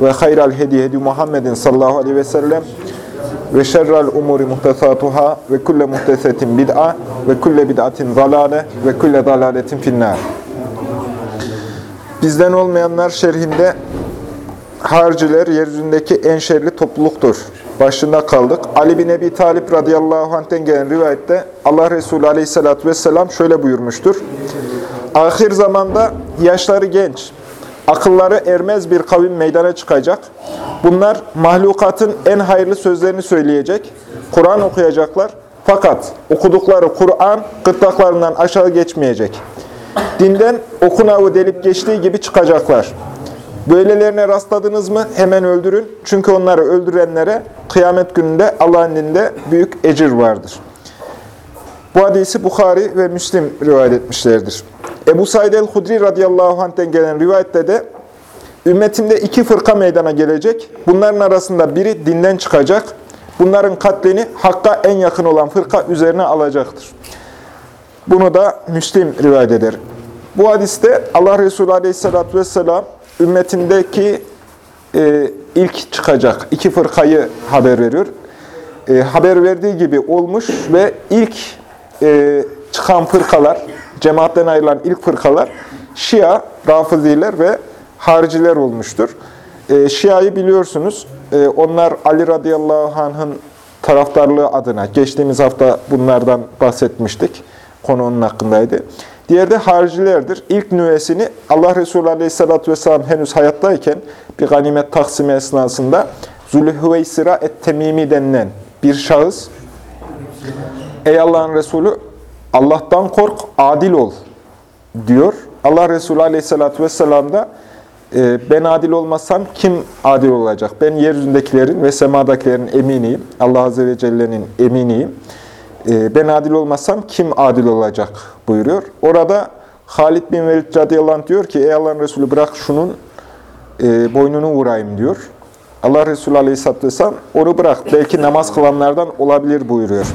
ve hayral hedi hedi Muhammedin sallallahu aleyhi ve sellem ve şerrel umuri muhtesatuhâ ve kulle muhtesetin bid'a ve kulle bid'atin zalâle ve kulle zalâletin finnâr. Bizden olmayanlar şerhinde harciler yeryüzündeki en şerli topluluktur. Başında kaldık. Ali bin Ebi Talip radıyallahu anh'ten gelen rivayette Allah Resulü aleyhissalatü vesselam şöyle buyurmuştur. Ahir zamanda yaşları genç, akılları ermez bir kavim meydana çıkacak. Bunlar mahlukatın en hayırlı sözlerini söyleyecek, Kur'an okuyacaklar. Fakat okudukları Kur'an gırtlaklarından aşağı geçmeyecek. Dinden okunavı delip geçtiği gibi çıkacaklar. Böylelerine rastladınız mı hemen öldürün. Çünkü onları öldürenlere kıyamet gününde Allah'ın dinde büyük ecir vardır. Bu hadisi Bukhari ve Müslim rivayet etmişlerdir. Ebu Said el-Hudri radıyallahu anh'ten gelen rivayette de ümmetimde iki fırka meydana gelecek. Bunların arasında biri dinden çıkacak. Bunların katlini Hakk'a en yakın olan fırka üzerine alacaktır. Bunu da Müslim rivayet eder. Bu hadiste Allah Resulü aleyhissalatü vesselam ümmetindeki e, ilk çıkacak iki fırkayı haber veriyor. E, haber verdiği gibi olmuş ve ilk e, çıkan fırkalar, cemaatten ayrılan ilk fırkalar Şia, Rafiziler ve hariciler olmuştur. E, Şia'yı biliyorsunuz. E, onlar Ali radıyallahu anh'ın taraftarlığı adına, geçtiğimiz hafta bunlardan bahsetmiştik. Konu onun hakkındaydı. Diğeri de haricilerdir. İlk nüvesini Allah Resulü aleyhissalatü vesselam henüz hayattayken bir ganimet taksimi esnasında Zülhüveysira et-Temimi denilen bir şahıs Ey Allah'ın Resulü Allah'tan kork, adil ol diyor. Allah Resulü aleyhissalatü vesselam da e, ben adil olmasam kim adil olacak? Ben yeryüzündekilerin ve semadakilerin eminiyim. Allah Azze ve Celle'nin eminiyim. E, ben adil olmasam kim adil olacak buyuruyor. Orada Halid bin Velid radıyallahu diyor ki ey Allah'ın Resulü bırak şunun e, boynunu vurayım diyor. Allah Resulü Aleyhisselatü Vesselam onu bırak. Belki namaz kılanlardan olabilir buyuruyor.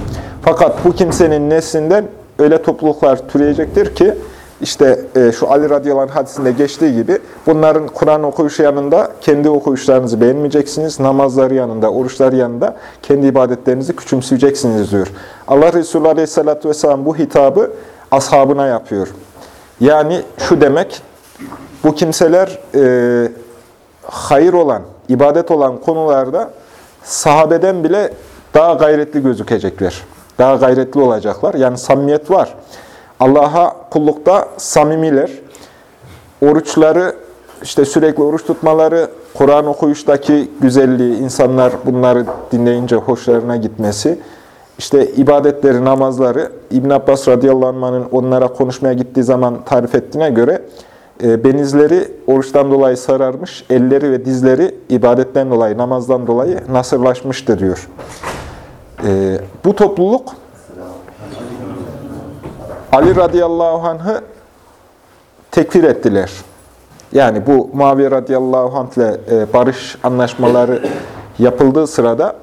Fakat bu kimsenin neslinden öyle topluluklar türeyecektir ki işte e, şu Ali radıyallahu anh hadisinde geçtiği gibi bunların Kur'an okuyuşu yanında kendi okuyuşlarınızı beğenmeyeceksiniz. Namazları yanında, oruçları yanında kendi ibadetlerinizi küçümseyeceksiniz diyor. Allah Resulü aleyhissalatü vesselam bu hitabı ashabına yapıyor. Yani şu demek, bu kimseler e, hayır olan, ibadet olan konularda sahabeden bile daha gayretli gözükecekler. Daha gayretli olacaklar. Yani samimiyet var. Allah'a kullukta samimiler. Oruçları, işte sürekli oruç tutmaları, Kur'an okuyuştaki güzelliği, insanlar bunları dinleyince hoşlarına gitmesi, işte ibadetleri, namazları, İbn Abbas radıyallahu anh'ın onlara konuşmaya gittiği zaman tarif ettiğine göre, benizleri oruçtan dolayı sararmış, elleri ve dizleri ibadetten dolayı, namazdan dolayı nasırlaşmıştı diyor. Bu topluluk, Ali radıyallahu anh'ı tekfir ettiler. Yani bu Muaviye radıyallahu anh ile barış anlaşmaları yapıldığı sırada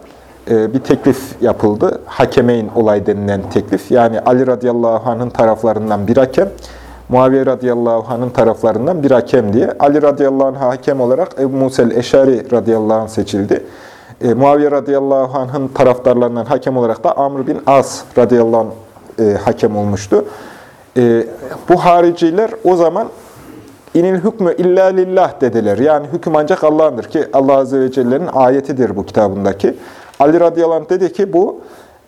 bir teklif yapıldı. Hakemeyn olay denilen teklif. Yani Ali radıyallahu anh'ın taraflarından bir hakem, Muaviye radıyallahu anh'ın taraflarından bir hakem diye. Ali radıyallahu anh hakem olarak Ebu Musel Eşari radıyallahu anh seçildi. E, Muaviye radıyallahu anh'ın taraftarlarından hakem olarak da Amr bin As radıyallahu anh e, hakem olmuştu. E, bu hariciler o zaman inil hükmü illa lillah dediler. Yani hüküm ancak Allah'ındır ki Allah Azze ve Celle'nin ayetidir bu kitabındaki. Ali radıyallahu anh dedi ki bu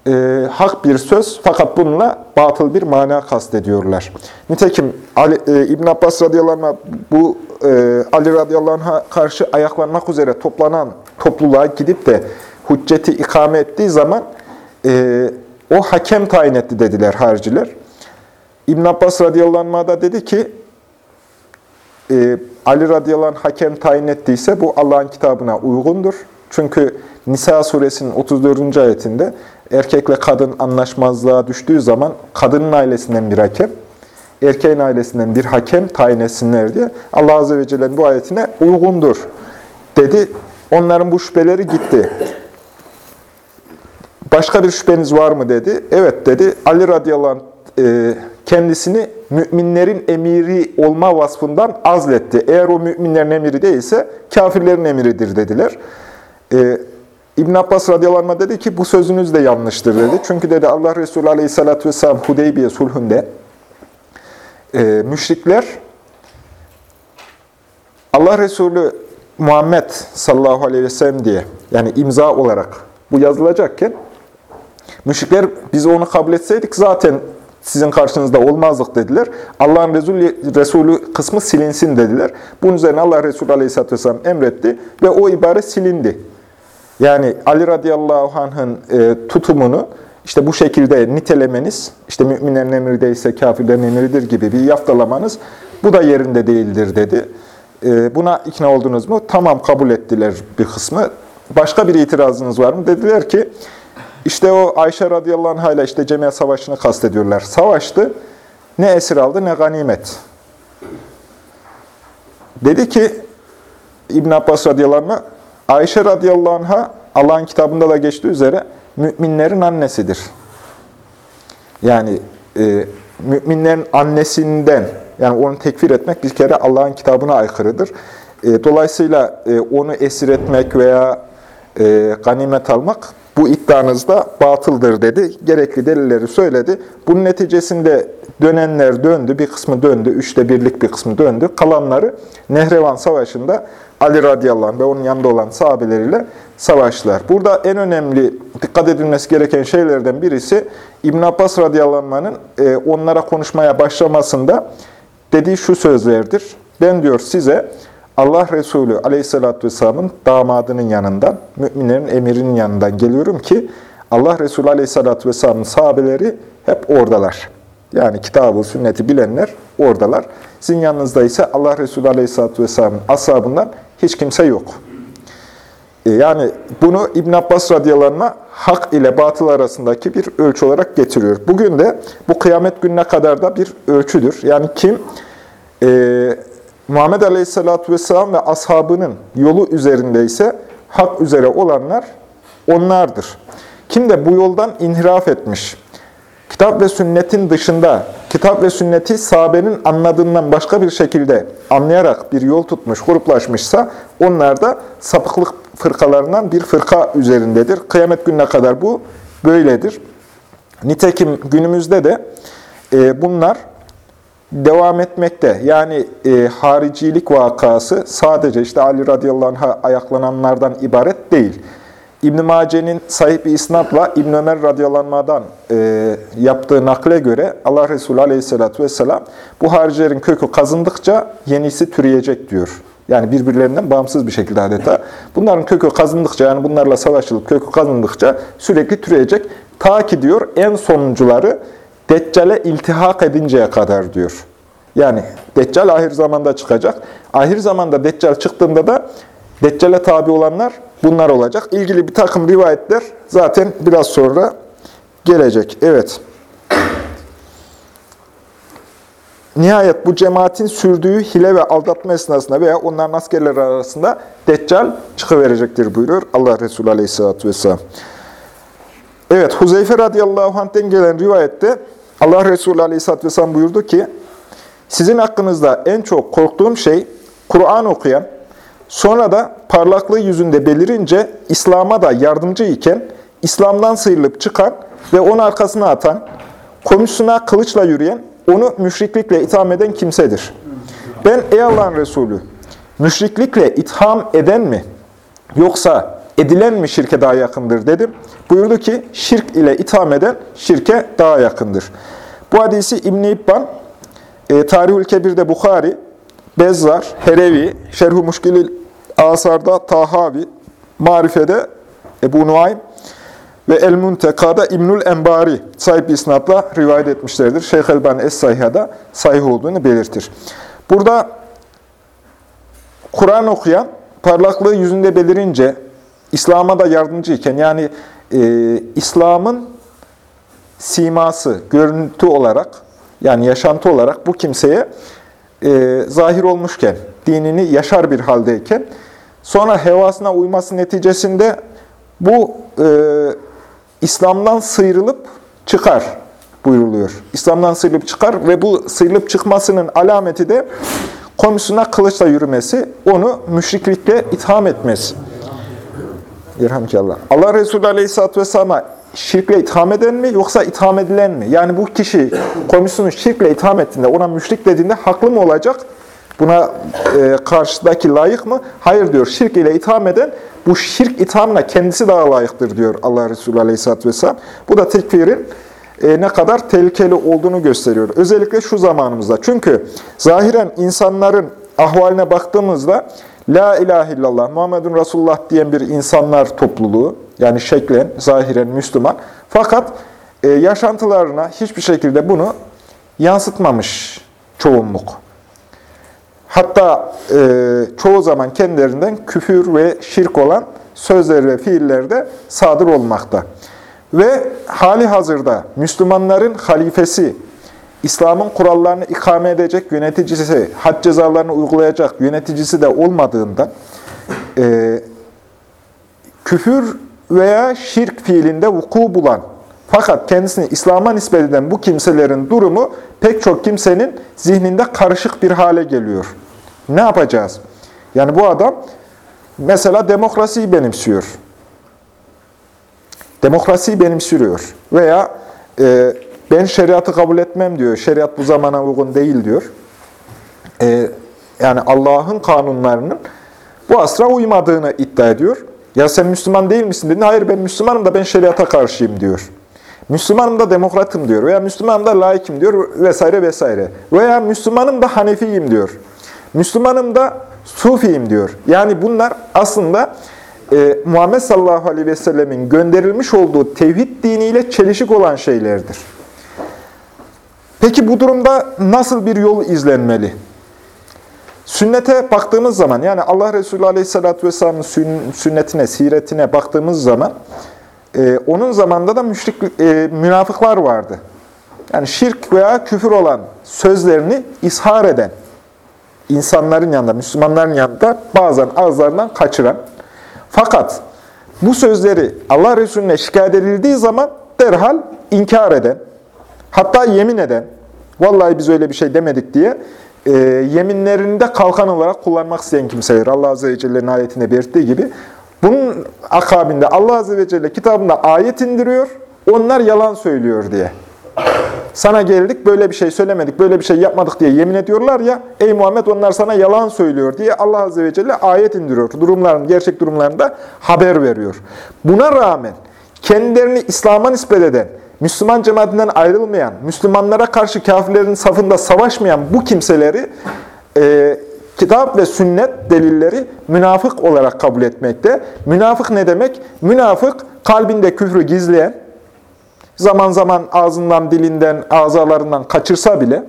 e, hak bir söz fakat bununla batıl bir mana kastediyorlar. Nitekim Ali, e, İbn Abbas radıyallahu anh bu e, Ali radıyallahu anh'a karşı ayaklanmak üzere toplanan topluluğa gidip de hücceti ikame ettiği zaman e, o hakem tayin etti dediler hariciler. İbn Abbas radıyallahu da dedi ki e, Ali radıyallahu anh hakem tayin ettiyse bu Allah'ın kitabına uygundur. Çünkü Nisa suresinin 34. ayetinde erkekle kadın anlaşmazlığa düştüğü zaman kadının ailesinden bir hakem, erkeğin ailesinden bir hakem tayin etsinler diye Allah Azze ve Celle'nin bu ayetine uygundur dedi. Onların bu şüpheleri gitti. Başka bir şüpheniz var mı dedi. Evet dedi. Ali radıyallahu anh e, kendisini müminlerin emiri olma vasfından azletti. Eğer o müminlerin emiri değilse kafirlerin emiridir dediler. E, İbn Abbas radıyallahu dedi ki bu sözünüz de yanlıştır dedi. Çünkü dedi Allah Resulü aleyhissalatü vesselam Hudeybiye sulhünde e, müşrikler Allah Resulü Muhammed sallallahu aleyhi ve sellem diye yani imza olarak bu yazılacakken müşrikler biz onu kabul etseydik zaten sizin karşınızda olmazdık dediler. Allah'ın Resulü, Resulü kısmı silinsin dediler. Bunun üzerine Allah Resulü aleyhisselatü vesselam emretti ve o ibare silindi. Yani Ali radıyallahu anh'ın e, tutumunu işte bu şekilde nitelemeniz, işte müminlerin emri değilse kafirlerin emridir gibi bir yaftalamanız bu da yerinde değildir dedi. E, buna ikna oldunuz mu? Tamam kabul ettiler bir kısmı. Başka bir itirazınız var mı? Dediler ki işte o Ayşe radıyallahu anh ile işte Cemil Savaşı'nı kastediyorlar. Savaştı. Ne esir aldı ne ganimet. Dedi ki İbn Abbas radıyallahu anh Ayşe radıyallahu anh'a Allah'ın kitabında da geçtiği üzere müminlerin annesidir. Yani e, müminlerin annesinden yani onu tekfir etmek bir kere Allah'ın kitabına aykırıdır. E, dolayısıyla e, onu esir etmek veya e, ganimet almak bu iddianız da batıldır dedi. Gerekli delilleri söyledi. Bunun neticesinde dönenler döndü. Bir kısmı döndü. Üçte birlik bir kısmı döndü. Kalanları Nehrevan Savaşı'nda Ali radıyallahu anh ve onun yanında olan sahabeleriyle savaştılar. Burada en önemli dikkat edilmesi gereken şeylerden birisi İbn Abbas radıyallahu anh'ın e, onlara konuşmaya başlamasında dediği şu sözlerdir. Ben diyor size Allah Resulü aleyhissalatü vesselamın damadının yanından, müminlerin emirinin yanından geliyorum ki Allah Resulü aleyhissalatü vesselamın sahabeleri hep oradalar. Yani kitabı, sünneti bilenler oradalar. Sizin yanınızda ise Allah Resulü aleyhissalatü vesselamın ashabından hiç kimse yok. E, yani bunu İbn Abbas radıyallahu hak ile batıl arasındaki bir ölçü olarak getiriyor. Bugün de bu kıyamet gününe kadar da bir ölçüdür. Yani kim e, Muhammed Aleyhisselatü Vesselam ve ashabının yolu üzerindeyse hak üzere olanlar onlardır. Kim de bu yoldan inhiraf etmiş, kitap ve sünnetin dışında, kitap ve sünneti sahabenin anladığından başka bir şekilde anlayarak bir yol tutmuş, gruplaşmışsa onlar da sapıklık fırkalarından bir fırka üzerindedir. Kıyamet gününe kadar bu böyledir. Nitekim günümüzde de e, bunlar devam etmekte. Yani e, haricilik vakası sadece işte Ali radıyallahu anh'a ayaklananlardan ibaret değil. İbn-i Mace'nin sahip bir isnatla İbn Ömer radıyallahu anh'dan e, yaptığı nakle göre Allah Resulü aleyhissalatü vesselam bu haricilerin kökü kazındıkça yenisi türeyecek diyor. Yani birbirlerinden bağımsız bir şekilde adeta. Bunların kökü kazındıkça yani bunlarla savaşılıp kökü kazındıkça sürekli türeyecek. Ta ki diyor en sonuncuları Deccale iltihak edinceye kadar diyor. Yani Deccal ahir zamanda çıkacak. Ahir zamanda Deccal çıktığında da Deccale tabi olanlar bunlar olacak. İlgili bir takım rivayetler zaten biraz sonra gelecek. Evet. Nihayet bu cemaatin sürdüğü hile ve aldatma esnasında veya onların askerler arasında Deccal çıkıverecektir buyuruyor Allah Resulü Aleyhisselatü Vesselam. Evet, Huzeyfe radıyallahu anh'ten gelen rivayette Allah Resulü Aleyhisselatü Vesselam buyurdu ki, sizin hakkınızda en çok korktuğum şey Kur'an okuyan, sonra da parlaklığı yüzünde belirince İslam'a da yardımcı iken, İslam'dan sıyrılıp çıkan ve onu arkasına atan, komşusuna kılıçla yürüyen, onu müşriklikle itham eden kimsedir. Ben ey Allah'ın Resulü, müşriklikle itham eden mi, yoksa edilen mi şirke daha yakındır dedim. Buyurdu ki, şirk ile itham eden şirke daha yakındır. Bu hadisi İbn-i İbban, e, Tarihül Kebir'de Bukhari, Bezzar, Herevi, Şerh-i Muşkilil Asar'da Tahavi, Marife'de Ebu Nuaym ve El-Munteka'da İbnül Enbari sahip isnatla rivayet etmişlerdir. Şeyh Elbani Es-Sayha'da sahih olduğunu belirtir. Burada Kur'an okuyan, parlaklığı yüzünde belirince İslam'a da yardımcı iken yani e, İslam'ın siması, görüntü olarak yani yaşantı olarak bu kimseye e, zahir olmuşken, dinini yaşar bir haldeyken sonra hevasına uyması neticesinde bu e, İslam'dan sıyrılıp çıkar buyruluyor. İslam'dan sıyrılıp çıkar ve bu sıyrılıp çıkmasının alameti de komisyona kılıçla yürümesi, onu müşriklikle itham etmesi. Yerhamdülillah. Allah Resulü Aleyhisselatü Vesselam'a şirkle itham eden mi yoksa itham edilen mi? Yani bu kişi komisyonu şirkle itham ettiğinde, ona müşrik dediğinde haklı mı olacak? Buna e, karşıdaki layık mı? Hayır diyor. Şirk ile itham eden bu şirk ithamına kendisi daha layıktır diyor Allah Resulü Aleyhisselatü Vesselam. Bu da tekfirin e, ne kadar tehlikeli olduğunu gösteriyor. Özellikle şu zamanımızda. Çünkü zahiren insanların ahvaline baktığımızda La ilahe illallah, Muhammedun Resulullah diyen bir insanlar topluluğu, yani şeklen, zahiren Müslüman. Fakat e, yaşantılarına hiçbir şekilde bunu yansıtmamış çoğunluk. Hatta e, çoğu zaman kendilerinden küfür ve şirk olan sözler ve fiiller de sadır olmakta. Ve hali hazırda Müslümanların halifesi, İslam'ın kurallarını ikame edecek yöneticisi, had cezalarını uygulayacak yöneticisi de olmadığından e, küfür veya şirk fiilinde vuku bulan fakat kendisini İslam'a nispet eden bu kimselerin durumu pek çok kimsenin zihninde karışık bir hale geliyor. Ne yapacağız? Yani bu adam mesela demokrasiyi benimsiyor. Demokrasiyi benimsiriyor. Veya e, ben şeriatı kabul etmem diyor. Şeriat bu zamana uygun değil diyor. E, yani Allah'ın kanunlarının bu asra uymadığını iddia ediyor. Ya sen Müslüman değil misin dedi. Hayır ben Müslümanım da ben şeriata karşıyım diyor. Müslümanım da demokratım diyor. Veya Müslümanım da laikim diyor vesaire vesaire. Veya Müslümanım da Hanefiyim diyor. Müslümanım da Sufiyim diyor. Yani bunlar aslında e, Muhammed sallallahu aleyhi ve sellemin gönderilmiş olduğu tevhid diniyle çelişik olan şeylerdir. Peki bu durumda nasıl bir yol izlenmeli? Sünnete baktığımız zaman, yani Allah Resulü Aleyhisselatü Vesselam'ın sünnetine, siretine baktığımız zaman, e, onun zamanında da müşrik, e, münafıklar vardı. Yani şirk veya küfür olan sözlerini ishar eden, insanların yanında, Müslümanların yanında bazen ağızlarından kaçıran. Fakat bu sözleri Allah Resulüne şikayet edildiği zaman derhal inkar eden, hatta yemin eden, vallahi biz öyle bir şey demedik diye e, yeminlerinde kalkan olarak kullanmak isteyen kimseler. Allah Azze ve Celle'nin ayetinde belirttiği gibi. Bunun akabinde Allah Azze ve Celle kitabında ayet indiriyor, onlar yalan söylüyor diye. Sana geldik, böyle bir şey söylemedik, böyle bir şey yapmadık diye yemin ediyorlar ya, ey Muhammed onlar sana yalan söylüyor diye Allah Azze ve Celle ayet indiriyor. Durumların, gerçek durumlarında haber veriyor. Buna rağmen kendilerini İslam'a nispet eden, Müslüman cemaatinden ayrılmayan, Müslümanlara karşı kafirlerin safında savaşmayan bu kimseleri e, kitap ve sünnet delilleri münafık olarak kabul etmekte. Münafık ne demek? Münafık kalbinde küfrü gizleyen, zaman zaman ağzından, dilinden, azalarından kaçırsa bile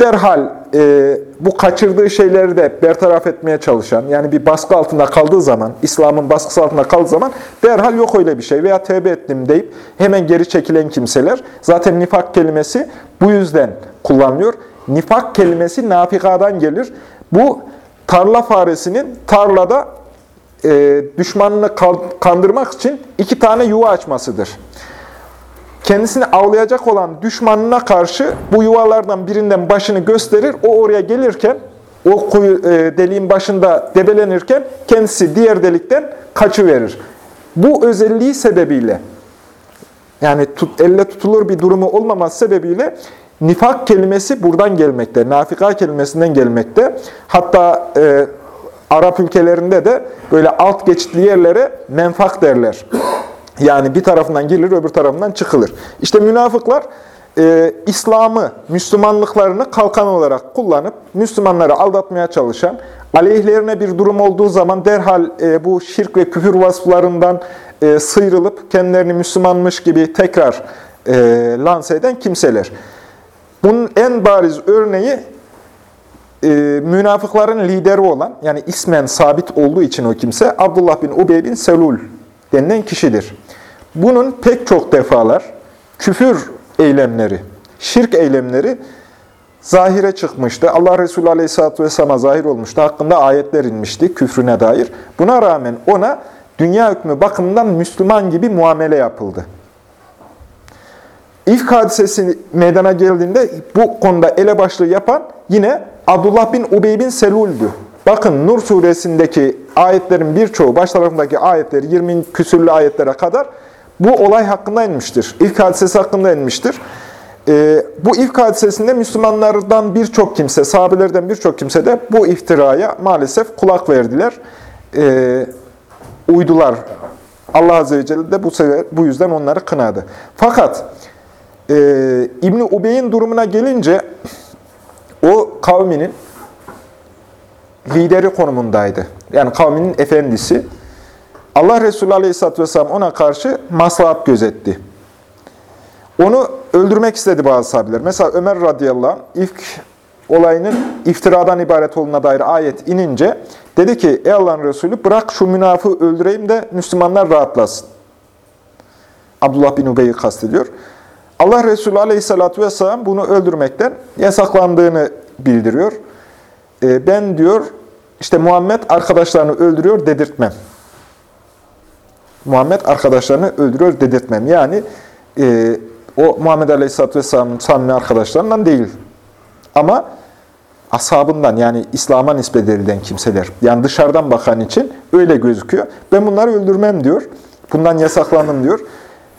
derhal e, bu kaçırdığı şeyleri de bertaraf etmeye çalışan, yani bir baskı altında kaldığı zaman, İslam'ın baskısı altında kaldığı zaman derhal yok öyle bir şey veya tevbe ettim deyip hemen geri çekilen kimseler. Zaten nifak kelimesi bu yüzden kullanılıyor. Nifak kelimesi nafikadan gelir. Bu tarla faresinin tarlada e, düşmanını kandırmak için iki tane yuva açmasıdır kendisini avlayacak olan düşmanına karşı bu yuvalardan birinden başını gösterir. O oraya gelirken, o kuyu, e, deliğin başında debelenirken kendisi diğer delikten kaçıverir. Bu özelliği sebebiyle, yani tut, elle tutulur bir durumu olmaması sebebiyle nifak kelimesi buradan gelmekte, nafika kelimesinden gelmekte. Hatta e, Arap ülkelerinde de böyle alt geçitli yerlere menfak derler. Yani bir tarafından girilir, öbür tarafından çıkılır. İşte münafıklar e, İslam'ı, Müslümanlıklarını kalkan olarak kullanıp Müslümanları aldatmaya çalışan, aleyhlerine bir durum olduğu zaman derhal e, bu şirk ve küfür vasıflarından e, sıyrılıp kendilerini Müslümanmış gibi tekrar e, lanse eden kimseler. Bunun en bariz örneği e, münafıkların lideri olan, yani ismen sabit olduğu için o kimse, Abdullah bin Ubey bin Selul denilen kişidir. Bunun pek çok defalar küfür eylemleri, şirk eylemleri zahire çıkmıştı. Allah Resulü Aleyhisselatü Vesselam'a zahir olmuştu. Hakkında ayetler inmişti küfrüne dair. Buna rağmen ona dünya hükmü bakımından Müslüman gibi muamele yapıldı. İlk hadisesi meydana geldiğinde bu konuda elebaşlığı yapan yine Abdullah bin Ubey bin Selul'dü. Bakın Nur suresindeki ayetlerin birçoğu, baş tarafındaki ayetler 20 küsürlü ayetlere kadar bu olay hakkında inmiştir. İlk hadisesi hakkında inmiştir. Ee, bu ilk hadisesinde Müslümanlardan birçok kimse, sahabelerden birçok kimse de bu iftiraya maalesef kulak verdiler. Ee, uydular. Allah Azze ve Celle de bu, sefer, bu yüzden onları kınadı. Fakat e, İbni Ubey'in durumuna gelince o kavminin lideri konumundaydı. Yani kavminin efendisi. Allah Resulü Aleyhisselatü Vesselam ona karşı maslahat gözetti. Onu öldürmek istedi bazı sahabeler. Mesela Ömer radıyallahu anh ilk olayının iftiradan ibaret olduğuna dair ayet inince dedi ki ey Allah'ın Resulü bırak şu münafığı öldüreyim de Müslümanlar rahatlasın. Abdullah bin Ubey'i kastediyor. Allah Resulü aleyhissalatü vesselam bunu öldürmekten yasaklandığını bildiriyor. E, ben diyor işte Muhammed arkadaşlarını öldürüyor dedirtmem. Muhammed arkadaşlarını öldürüyor dedirtmem. Yani e, o Muhammed Aleyhisselatü Vesselam'ın samimi arkadaşlarından değil. Ama ashabından yani İslam'a nispet edilen kimseler. Yani dışarıdan bakan için öyle gözüküyor. Ben bunları öldürmem diyor. Bundan yasaklandım diyor.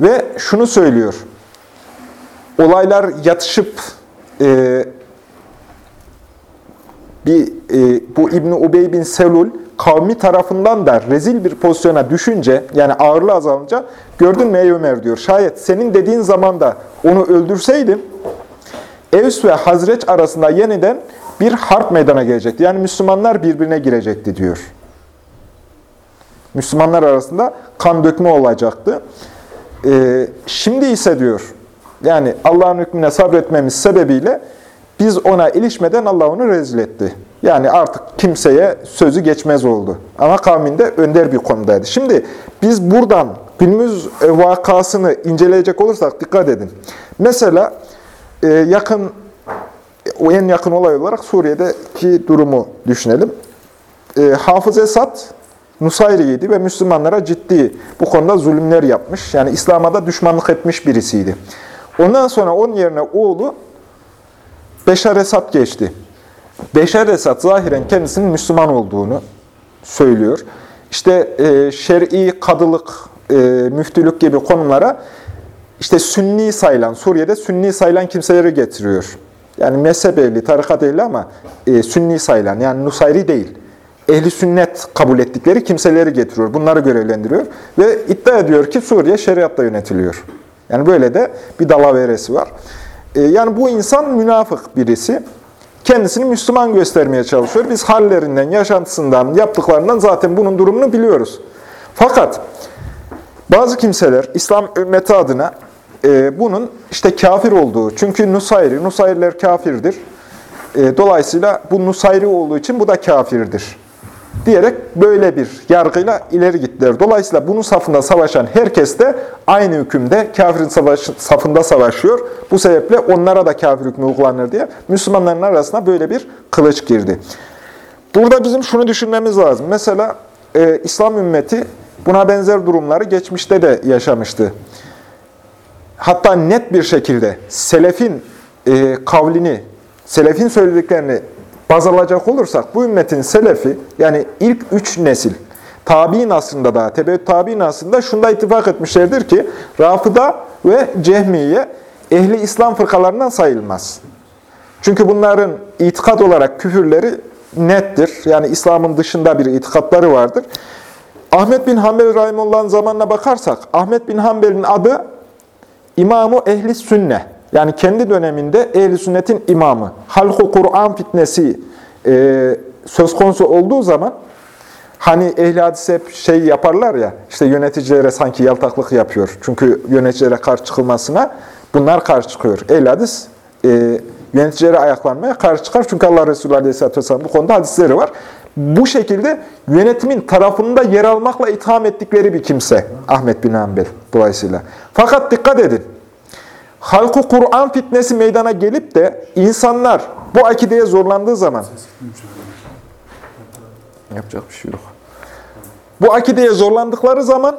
Ve şunu söylüyor. Olaylar yatışıp e, bir e, bu İbni Ubey bin Selul kavmi tarafından da rezil bir pozisyona düşünce, yani ağırlığı azalınca, gördün mü ey Ömer diyor, şayet senin dediğin zaman da onu öldürseydim, Evs ve Hazreç arasında yeniden bir harp meydana gelecekti. Yani Müslümanlar birbirine girecekti diyor. Müslümanlar arasında kan dökme olacaktı. Ee, şimdi ise diyor, yani Allah'ın hükmüne sabretmemiz sebebiyle biz ona ilişmeden Allah onu rezil etti. Yani artık kimseye sözü geçmez oldu. Ama kavminde önder bir konumdaydı. Şimdi biz buradan günümüz vakasını inceleyecek olursak dikkat edin. Mesela e, yakın, en yakın olay olarak Suriye'deki durumu düşünelim. E, Hafız Esad Nusayri'ydi ve Müslümanlara ciddi bu konuda zulümler yapmış. Yani İslam'a da düşmanlık etmiş birisiydi. Ondan sonra onun yerine oğlu Beşar Esad geçti. Beşar Esad zahiren kendisinin Müslüman olduğunu söylüyor. İşte e, şer'i kadılık, e, müftülük gibi konulara işte sünni sayılan, Suriye'de sünni sayılan kimseleri getiriyor. Yani mezhep ehli, tarikat ehli ama e, sünni sayılan, yani Nusayri değil. Ehli sünnet kabul ettikleri kimseleri getiriyor. Bunları görevlendiriyor. Ve iddia ediyor ki Suriye şeriatla yönetiliyor. Yani böyle de bir dalaveresi var. E, yani bu insan münafık birisi. Kendisini Müslüman göstermeye çalışıyor. Biz hallerinden, yaşantısından, yaptıklarından zaten bunun durumunu biliyoruz. Fakat bazı kimseler İslam ümmeti adına e, bunun işte kafir olduğu, çünkü Nusayri, Nusayriler kafirdir. E, dolayısıyla bu Nusayri olduğu için bu da kafirdir. Diyerek böyle bir yargıyla ileri gittiler. Dolayısıyla bunun safında savaşan herkes de aynı hükümde kafirin savaş, safında savaşıyor. Bu sebeple onlara da kafir hükmü uygulanır diye Müslümanların arasına böyle bir kılıç girdi. Burada bizim şunu düşünmemiz lazım. Mesela e, İslam ümmeti buna benzer durumları geçmişte de yaşamıştı. Hatta net bir şekilde selefin e, kavlini, selefin söylediklerini baz alacak olursak bu ümmetin selefi yani ilk üç nesil tabi'in aslında da tebeyyüt tabi'in aslında şunda ittifak etmişlerdir ki Rafıda ve Cehmiye ehli İslam fırkalarından sayılmaz. Çünkü bunların itikat olarak küfürleri nettir. Yani İslam'ın dışında bir itikatları vardır. Ahmet bin Hanbel Rahimullah'ın zamanına bakarsak, Ahmet bin Hanbel'in adı İmamı Ehli Sünne. Yani kendi döneminde ehl Sünnet'in imamı. Halku Kur'an fitnesi e, söz konusu olduğu zaman hani ehli hadis hep şey yaparlar ya, işte yöneticilere sanki yaltaklık yapıyor. Çünkü yöneticilere karşı çıkılmasına bunlar karşı çıkıyor. Ehli hadis e, yöneticilere ayaklanmaya karşı çıkar. Çünkü Allah Resulü Aleyhisselatü Vesselam bu konuda hadisleri var. Bu şekilde yönetimin tarafında yer almakla itham ettikleri bir kimse Ahmet bin Hanbel dolayısıyla. Fakat dikkat edin. Halkı Kur'an fitnesi meydana gelip de insanlar bu akideye zorlandığı zaman yapacak bir şey yok. Bu akideye zorlandıkları zaman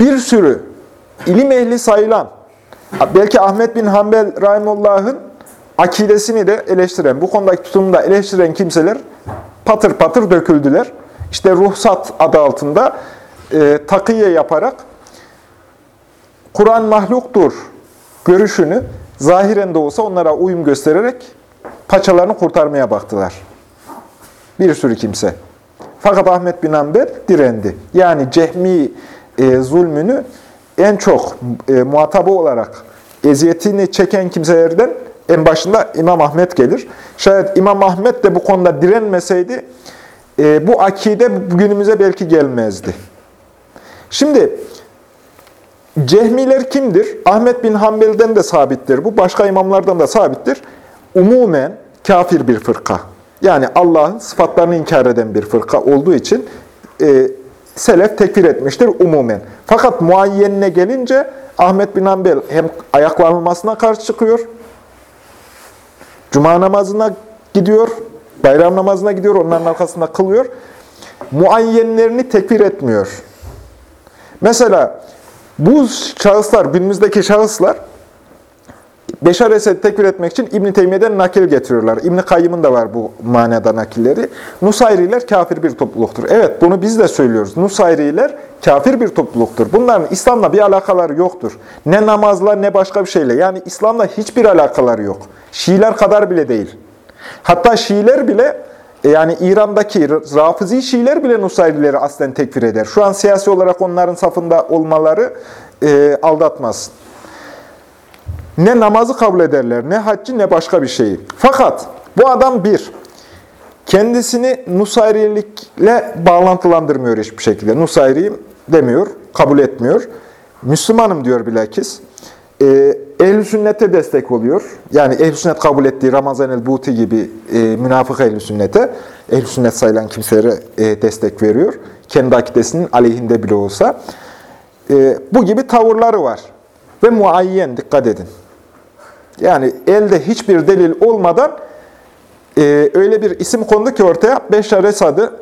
bir sürü ilim ehli sayılan, belki Ahmet bin Hanbel Rahimullah'ın akidesini de eleştiren, bu konudaki tutumunu da eleştiren kimseler patır patır döküldüler. İşte ruhsat adı altında e, takiye yaparak Kur'an mahluktur görüşünü zahiren de olsa onlara uyum göstererek paçalarını kurtarmaya baktılar. Bir sürü kimse. Fakat Ahmet bin Hanbel direndi. Yani cehmi e, zulmünü en çok e, muhatabı olarak eziyetini çeken kimselerden en başında İmam Ahmet gelir. Şayet İmam Ahmet de bu konuda direnmeseydi e, bu akide bugünümüze belki gelmezdi. Şimdi Cehmiler kimdir? Ahmet bin Hanbel'den de sabittir. Bu başka imamlardan da sabittir. Umumen kafir bir fırka. Yani Allah'ın sıfatlarını inkar eden bir fırka olduğu için e, selef tekfir etmiştir umumen. Fakat muayyenine gelince Ahmet bin Hanbel hem ayaklanılmasına karşı çıkıyor, cuma namazına gidiyor, bayram namazına gidiyor, onların arkasında kılıyor. Muayyenlerini tekfir etmiyor. Mesela bu şahıslar, günümüzdeki şahıslar Beşar Esed'i tekfir etmek için İbn-i Teymiye'den nakil getiriyorlar. İbn-i Kayyım'ın da var bu manada nakilleri. Nusayriler kafir bir topluluktur. Evet bunu biz de söylüyoruz. Nusayriler kafir bir topluluktur. Bunların İslam'la bir alakaları yoktur. Ne namazla ne başka bir şeyle. Yani İslam'la hiçbir alakaları yok. Şiiler kadar bile değil. Hatta Şiiler bile yani İran'daki Rafizi Şiiler bile Nusayrileri aslen tekfir eder. Şu an siyasi olarak onların safında olmaları e, aldatmaz. Ne namazı kabul ederler, ne haccı, ne başka bir şeyi. Fakat bu adam bir, kendisini Nusayrilikle bağlantılandırmıyor hiçbir şekilde. Nusayriyim demiyor, kabul etmiyor. Müslümanım diyor bilakis. Ee, ehl sünnete destek oluyor. Yani ehl sünnet kabul ettiği Ramazan el-Buti gibi e, münafık ehl sünnete, ehl sünnet sayılan kimselere e, destek veriyor. Kendi akidesinin aleyhinde bile olsa. E, bu gibi tavırları var. Ve muayyen, dikkat edin. Yani elde hiçbir delil olmadan e, öyle bir isim kondu ki ortaya Beşar Esad'ı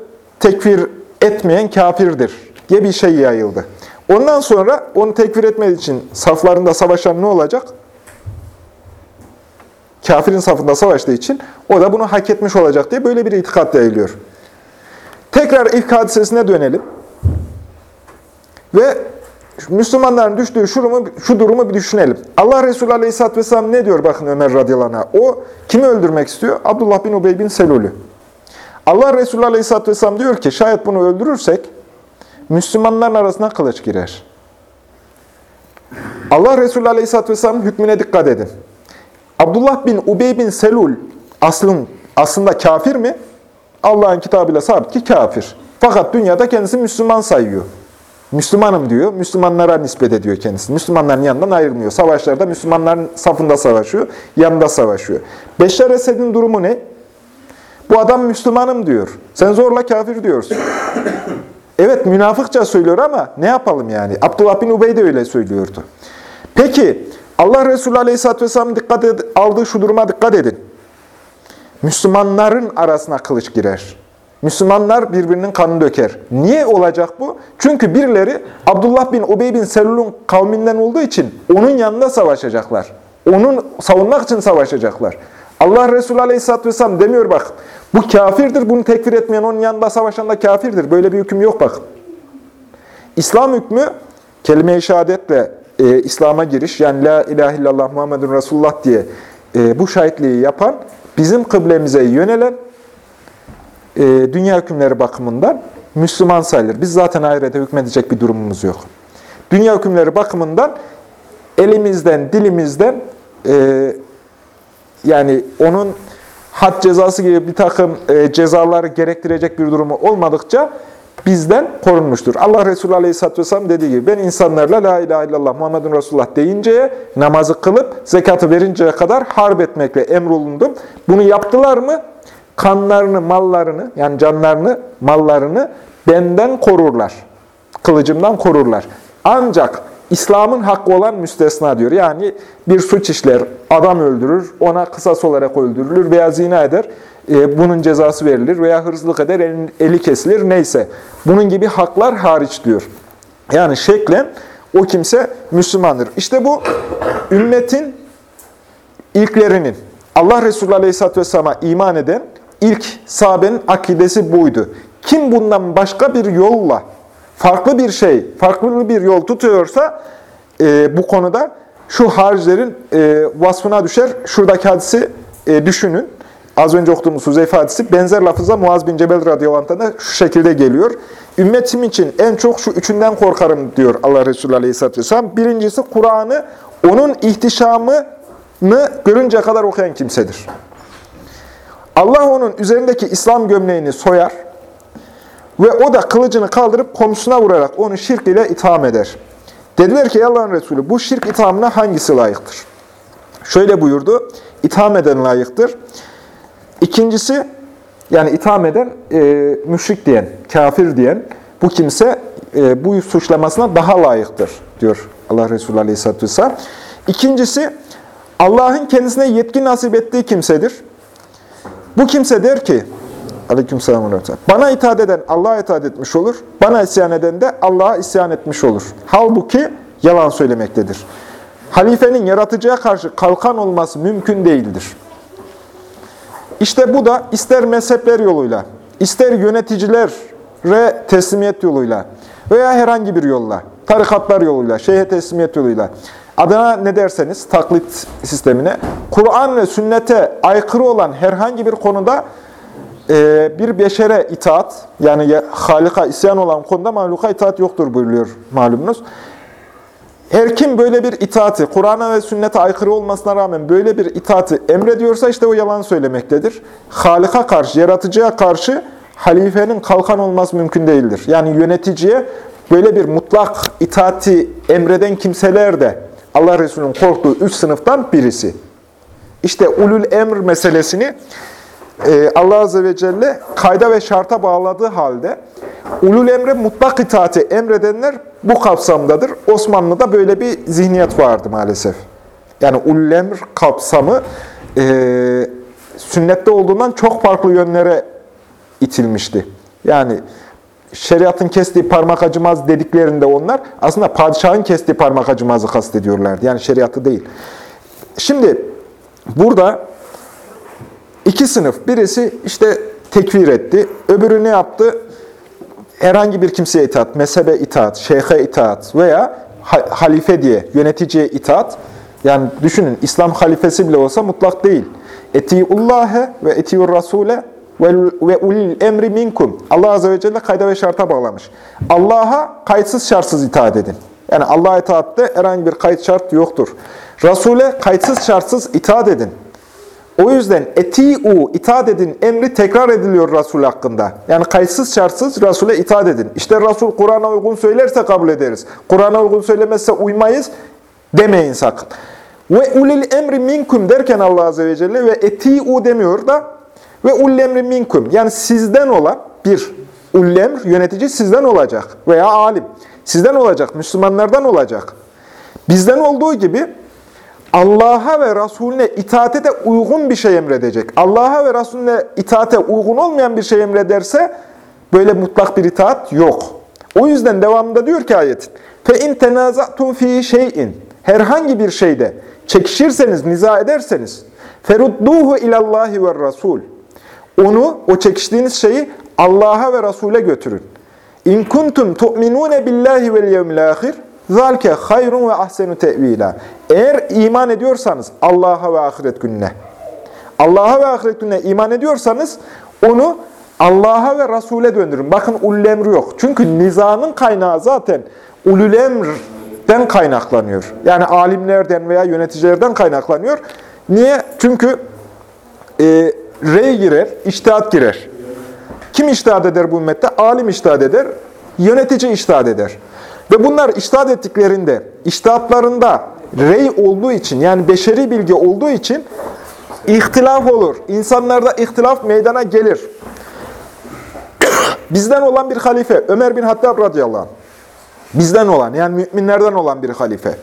tekfir etmeyen kafirdir diye bir şey yayıldı. Ondan sonra onu tekfir etmek için saflarında savaşan ne olacak? Kafirin safında savaştığı için o da bunu hak etmiş olacak diye böyle bir itikat yayılıyor. Tekrar ilk hadisesine dönelim. Ve Müslümanların düştüğü şu durumu, şu durumu bir düşünelim. Allah Resulü Aleyhisselatü Vesselam ne diyor bakın Ömer radıyallahu anh. O kimi öldürmek istiyor? Abdullah bin Ubey bin Selul'ü. Allah Resulü Aleyhisselatü Vesselam diyor ki şayet bunu öldürürsek Müslümanların arasına kılıç girer. Allah Resulü Aleyhisselatü Vesselam'ın hükmüne dikkat edin. Abdullah bin Ubey bin Selul aslın, aslında kafir mi? Allah'ın kitabıyla sabit ki kafir. Fakat dünyada kendisi Müslüman sayıyor. Müslümanım diyor, Müslümanlara nispet ediyor kendisini. Müslümanların yanından ayrılmıyor. Savaşlarda Müslümanların safında savaşıyor, yanında savaşıyor. Beşer Esed'in durumu ne? Bu adam Müslümanım diyor. Sen zorla kafir diyorsun. Evet münafıkça söylüyor ama ne yapalım yani? Abdullah bin Ubey de öyle söylüyordu. Peki Allah Resulü Aleyhisselatü Vesselam'ın dikkat aldığı şu duruma dikkat edin. Müslümanların arasına kılıç girer. Müslümanlar birbirinin kanını döker. Niye olacak bu? Çünkü birileri Abdullah bin Ubey bin Selul'un kavminden olduğu için onun yanında savaşacaklar. Onun savunmak için savaşacaklar. Allah Resulü Aleyhisselatü Vesselam demiyor bak, bu kafirdir, bunu tekfir etmeyen onun yanında savaşan da kafirdir. Böyle bir hüküm yok bak. İslam hükmü, kelime-i şehadetle e, İslam'a giriş, yani La ilahe illallah Muhammedun Resulullah diye e, bu şahitliği yapan, bizim kıblemize yönelen, e, dünya hükümleri bakımından Müslüman sayılır. Biz zaten ahirete hükmedecek bir durumumuz yok. Dünya hükümleri bakımından elimizden, dilimizden e, yani onun had cezası gibi bir takım e, cezaları gerektirecek bir durumu olmadıkça bizden korunmuştur. Allah Resulü Aleyhisselatü Vesselam dediği gibi ben insanlarla la ilahe illallah Muhammedun Resulullah deyinceye, namazı kılıp zekatı verinceye kadar harp etmekle emrolundum. Bunu yaptılar mı? Kanlarını, mallarını yani canlarını, mallarını benden korurlar. Kılıcımdan korurlar. Ancak İslam'ın hakkı olan müstesna diyor. Yani bir suç işler, adam öldürür, ona kısas olarak öldürülür veya zina eder, e, bunun cezası verilir veya hırsızlık eder, elin- eli kesilir, neyse. Bunun gibi haklar hariç diyor. Yani şeklen o kimse Müslümandır. İşte bu ümmetin ilklerinin, Allah Resulü Aleyhisselatü Vesselam'a iman eden ilk sahabenin akidesi buydu. Kim bundan başka bir yolla, farklı bir şey, farklı bir yol tutuyorsa e, bu konuda şu haricilerin e, vasfına düşer. Şuradaki hadisi e, düşünün. Az önce okuduğumuz Huzeyfe hadisi benzer lafıza Muaz bin Cebel radıyallahu da şu şekilde geliyor. Ümmetim için en çok şu üçünden korkarım diyor Allah Resulü aleyhisselatü vesselam. Birincisi Kur'an'ı onun ihtişamını görünce kadar okuyan kimsedir. Allah onun üzerindeki İslam gömleğini soyar ve o da kılıcını kaldırıp komşusuna vurarak onu şirk ile itham eder. Dediler ki "Ey Allah'ın Resulü bu şirk ithamına hangisi layıktır? Şöyle buyurdu, itham eden layıktır. İkincisi, yani itham eden, e, müşrik diyen, kafir diyen bu kimse e, bu suçlamasına daha layıktır diyor Allah Resulü Aleyhisselatü Vesselam. İkincisi, Allah'ın kendisine yetki nasip ettiği kimsedir. Bu kimse der ki, Aleykümselam ve rahmetullah. Bana itaat eden Allah'a itaat etmiş olur, bana isyan eden de Allah'a isyan etmiş olur. Halbuki yalan söylemektedir. Halifenin yaratıcıya karşı kalkan olması mümkün değildir. İşte bu da ister mezhepler yoluyla, ister yöneticilere teslimiyet yoluyla veya herhangi bir yolla, tarikatlar yoluyla, şeyhe teslimiyet yoluyla, adına ne derseniz taklit sistemine, Kur'an ve sünnete aykırı olan herhangi bir konuda bir beşere itaat, yani ya- Halika isyan olan konuda mahluka itaat yoktur buyuruyor malumunuz. Her kim böyle bir itaati, Kur'an'a ve sünnete aykırı olmasına rağmen böyle bir itaati emrediyorsa işte o yalan söylemektedir. Halika karşı, yaratıcıya karşı halifenin kalkan olması mümkün değildir. Yani yöneticiye böyle bir mutlak itaati emreden kimseler de Allah Resulü'nün korktuğu üç sınıftan birisi. İşte ulul emr meselesini Allah Azze ve Celle kayda ve şarta bağladığı halde ulul emre mutlak itaati emredenler bu kapsamdadır. Osmanlı'da böyle bir zihniyet vardı maalesef. Yani ulul emr kapsamı e, sünnette olduğundan çok farklı yönlere itilmişti. Yani şeriatın kestiği parmak acımaz dediklerinde onlar aslında padişahın kestiği parmak acımazı kastediyorlardı. Yani şeriatı değil. Şimdi burada İki sınıf. Birisi işte tekfir etti. Öbürü ne yaptı? Herhangi bir kimseye itaat, mezhebe itaat, şeyhe itaat veya ha- halife diye, yöneticiye itaat. Yani düşünün, İslam halifesi bile olsa mutlak değil. Etiullâhe ve etiur rasûle ve ve ulil emri minkum. Allah Azze ve Celle kayda ve şarta bağlamış. Allah'a kayıtsız şartsız itaat edin. Yani Allah'a itaatte herhangi bir kayıt şart yoktur. Rasule kayıtsız şartsız itaat edin. O yüzden eti'u, itaat edin emri tekrar ediliyor Resul hakkında. Yani kayıtsız şartsız Resul'e itaat edin. İşte Resul Kur'an'a uygun söylerse kabul ederiz. Kur'an'a uygun söylemezse uymayız demeyin sakın. Ve ulil emri minkum derken Allah Azze ve Celle ve eti'u demiyor da ve ulil emri minkum yani sizden olan bir ulil emr yönetici sizden olacak veya alim. Sizden olacak, Müslümanlardan olacak. Bizden olduğu gibi Allah'a ve Resulüne itaate de uygun bir şey emredecek. Allah'a ve Resulüne itaate uygun olmayan bir şey emrederse böyle mutlak bir itaat yok. O yüzden devamında diyor ki ayetin in tenazatum fi şey'in herhangi bir şeyde çekişirseniz, niza ederseniz ferudduhu ilallahi ve rasul. Onu, o çekiştiğiniz şeyi Allah'a ve Resul'e götürün. Kuntum tu'minune billahi vel yevmil ahir zalke hayrun ve ahsenu te'vila. Eğer iman ediyorsanız Allah'a ve ahiret gününe, Allah'a ve ahiret gününe iman ediyorsanız onu Allah'a ve Resul'e döndürün. Bakın ulul yok. Çünkü nizanın kaynağı zaten ulul emrden kaynaklanıyor. Yani alimlerden veya yöneticilerden kaynaklanıyor. Niye? Çünkü e, rey girer, içtihat girer. Kim iştahat eder bu ümmette? Alim iştahat eder, yönetici iştahat eder. Ve bunlar iştahat ettiklerinde, iştahatlarında rey olduğu için, yani beşeri bilgi olduğu için ihtilaf olur. İnsanlarda ihtilaf meydana gelir. Bizden olan bir halife, Ömer bin Hattab radıyallahu anh. Bizden olan, yani müminlerden olan bir halife.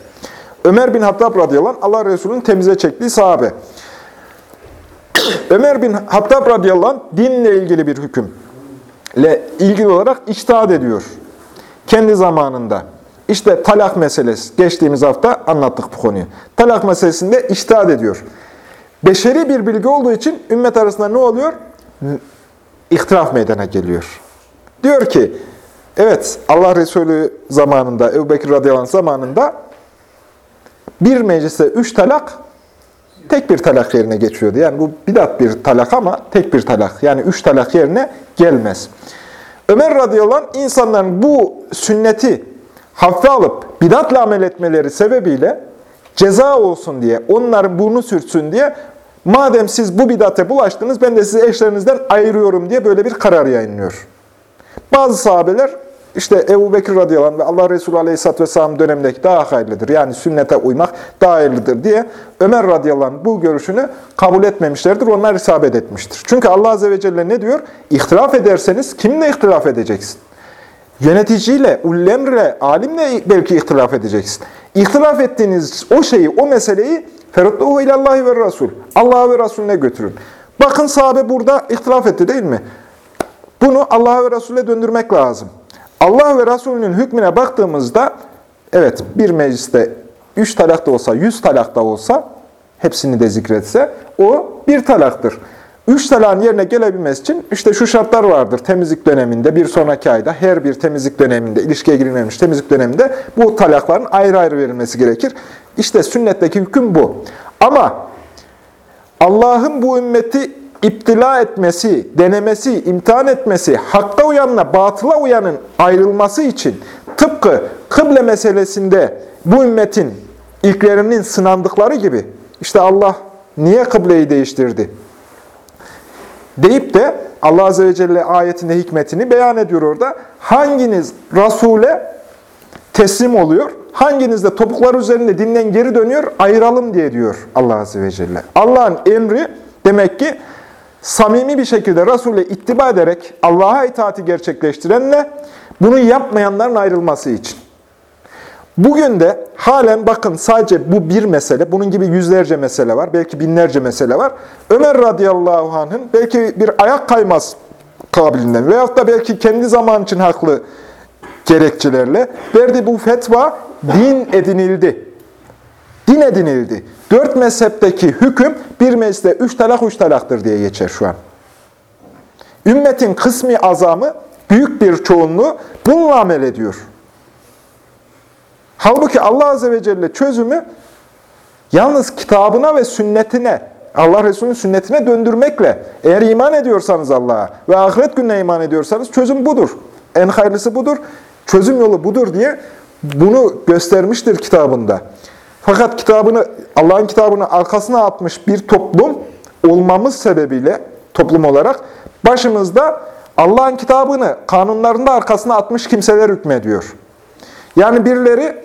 Ömer bin Hattab radıyallahu anh, Allah Resulü'nün temize çektiği sahabe. Ömer bin Hattab radıyallahu anh, dinle ilgili bir hükümle ilgili olarak içtihat ediyor. Kendi zamanında. İşte talak meselesi. Geçtiğimiz hafta anlattık bu konuyu. Talak meselesinde içtihat ediyor. Beşeri bir bilgi olduğu için ümmet arasında ne oluyor? İhtilaf meydana geliyor. Diyor ki, evet Allah Resulü zamanında, Ebu Bekir radıyallahu zamanında bir mecliste üç talak tek bir talak yerine geçiyordu. Yani bu bidat bir talak ama tek bir talak. Yani üç talak yerine gelmez. Ömer radıyallahu anh insanların bu sünneti hafife alıp bidatla amel etmeleri sebebiyle ceza olsun diye, onların burnu sürtsün diye madem siz bu bidate bulaştınız ben de sizi eşlerinizden ayırıyorum diye böyle bir karar yayınlıyor. Bazı sahabeler işte Ebu Bekir radıyallahu ve Allah Resulü aleyhisselatü vesselam dönemindeki daha hayırlıdır. Yani sünnete uymak daha hayırlıdır diye Ömer radıyallahu bu görüşünü kabul etmemişlerdir. Onlar isabet etmiştir. Çünkü Allah azze ve celle ne diyor? İhtilaf ederseniz kiminle ihtilaf edeceksin? Yöneticiyle, ullemle, alimle belki ihtilaf edeceksin. İhtilaf ettiğiniz o şeyi, o meseleyi ferutluhu ilallahi ve Resul. Allah'a ve Resulüne götürün. Bakın sahabe burada ihtilaf etti değil mi? Bunu Allah'a ve Resulüne döndürmek lazım. Allah ve Resulünün hükmüne baktığımızda, evet bir mecliste üç talak da olsa, yüz talak da olsa, hepsini de zikretse, o bir talaktır. Üç talağın yerine gelebilmesi için işte şu şartlar vardır. Temizlik döneminde, bir sonraki ayda, her bir temizlik döneminde, ilişkiye girilmemiş temizlik döneminde bu talakların ayrı ayrı verilmesi gerekir. İşte sünnetteki hüküm bu. Ama Allah'ın bu ümmeti iptila etmesi, denemesi, imtihan etmesi, hakka uyanla batıla uyanın ayrılması için tıpkı kıble meselesinde bu ümmetin ilklerinin sınandıkları gibi işte Allah niye kıbleyi değiştirdi? deyip de Allah Azze ve Celle ayetinde hikmetini beyan ediyor orada. Hanginiz Resul'e teslim oluyor, hanginiz de topuklar üzerinde dinden geri dönüyor, ayıralım diye diyor Allah Azze ve Celle. Allah'ın emri demek ki samimi bir şekilde Resul'e ittiba ederek Allah'a itaati gerçekleştirenle bunu yapmayanların ayrılması için. Bugün de halen bakın sadece bu bir mesele, bunun gibi yüzlerce mesele var, belki binlerce mesele var. Ömer radıyallahu anh'ın belki bir ayak kaymaz kabilinden veyahut da belki kendi zaman için haklı gerekçelerle verdiği bu fetva din edinildi. Din edinildi. Dört mezhepteki hüküm bir mecliste üç talak üç talaktır diye geçer şu an. Ümmetin kısmi azamı, büyük bir çoğunluğu bununla amel ediyor. Halbuki Allah Azze ve Celle çözümü yalnız kitabına ve sünnetine, Allah Resulü'nün sünnetine döndürmekle, eğer iman ediyorsanız Allah'a ve ahiret gününe iman ediyorsanız çözüm budur. En hayırlısı budur. Çözüm yolu budur diye bunu göstermiştir kitabında. Fakat kitabını, Allah'ın kitabını arkasına atmış bir toplum olmamız sebebiyle toplum olarak başımızda Allah'ın kitabını kanunlarında arkasına atmış kimseler hükmediyor. Yani birileri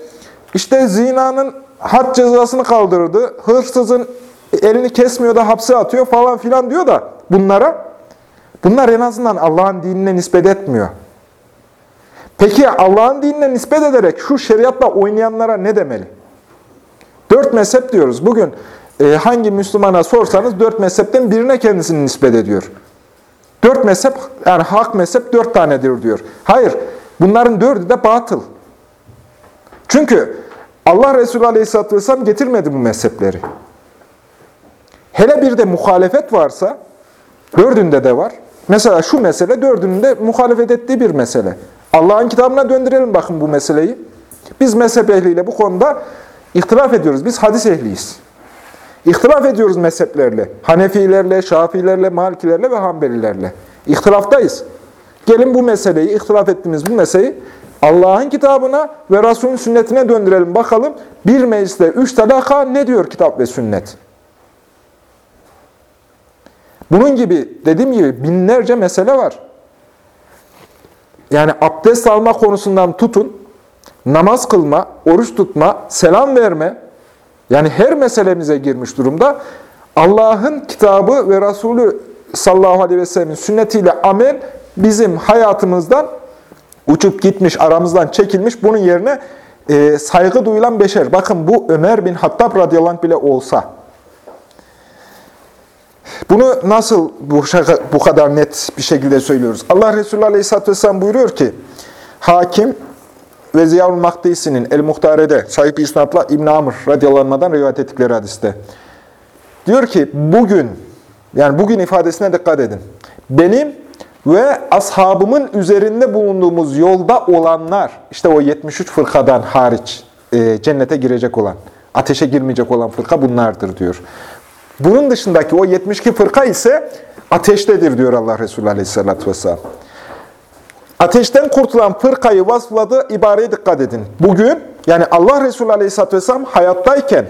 işte zinanın had cezasını kaldırdı, hırsızın elini kesmiyor da hapse atıyor falan filan diyor da bunlara, bunlar en azından Allah'ın dinine nispet etmiyor. Peki Allah'ın dinine nispet ederek şu şeriatla oynayanlara ne demeli? Dört mezhep diyoruz. Bugün e, hangi Müslümana sorsanız dört mezhepten birine kendisini nispet ediyor. Dört mezhep, yani hak mezhep dört tanedir diyor. Hayır, bunların dördü de batıl. Çünkü Allah Resulü Aleyhisselatü Vesselam getirmedi bu mezhepleri. Hele bir de muhalefet varsa, dördünde de var. Mesela şu mesele dördünde muhalefet ettiği bir mesele. Allah'ın kitabına döndürelim bakın bu meseleyi. Biz mezhep ehliyle bu konuda ihtilaf ediyoruz. Biz hadis ehliyiz. İhtilaf ediyoruz mezheplerle. Hanefilerle, Şafilerle, Malikilerle ve Hanbelilerle. İhtilaftayız. Gelin bu meseleyi, ihtilaf ettiğimiz bu meseleyi Allah'ın kitabına ve Resulün sünnetine döndürelim bakalım. Bir mecliste üç talaka ne diyor kitap ve sünnet? Bunun gibi dediğim gibi binlerce mesele var. yani abdest alma konusundan tutun, namaz kılma, oruç tutma, selam verme, yani her meselemize girmiş durumda. Allah'ın kitabı ve Resulü sallallahu aleyhi ve sellemin sünnetiyle amel bizim hayatımızdan uçup gitmiş, aramızdan çekilmiş. Bunun yerine e, saygı duyulan beşer. Bakın bu Ömer bin Hattab radıyallahu anh bile olsa. Bunu nasıl bu, bu kadar net bir şekilde söylüyoruz? Allah Resulü aleyhisselatü vesselam buyuruyor ki, Hakim ve Ziyaul Makdisi'nin El-Muhtare'de sahip isnatla İbn Amr radıyallahu rivayet ettikleri hadiste. Diyor ki bugün, yani bugün ifadesine dikkat edin. Benim ve ashabımın üzerinde bulunduğumuz yolda olanlar, işte o 73 fırkadan hariç e, cennete girecek olan, ateşe girmeyecek olan fırka bunlardır diyor. Bunun dışındaki o 72 fırka ise ateştedir diyor Allah Resulü Aleyhisselatü Vesselam. Ateşten kurtulan fırkayı vasfladığı ibareye dikkat edin. Bugün yani Allah Resulü Aleyhisselatü Vesselam hayattayken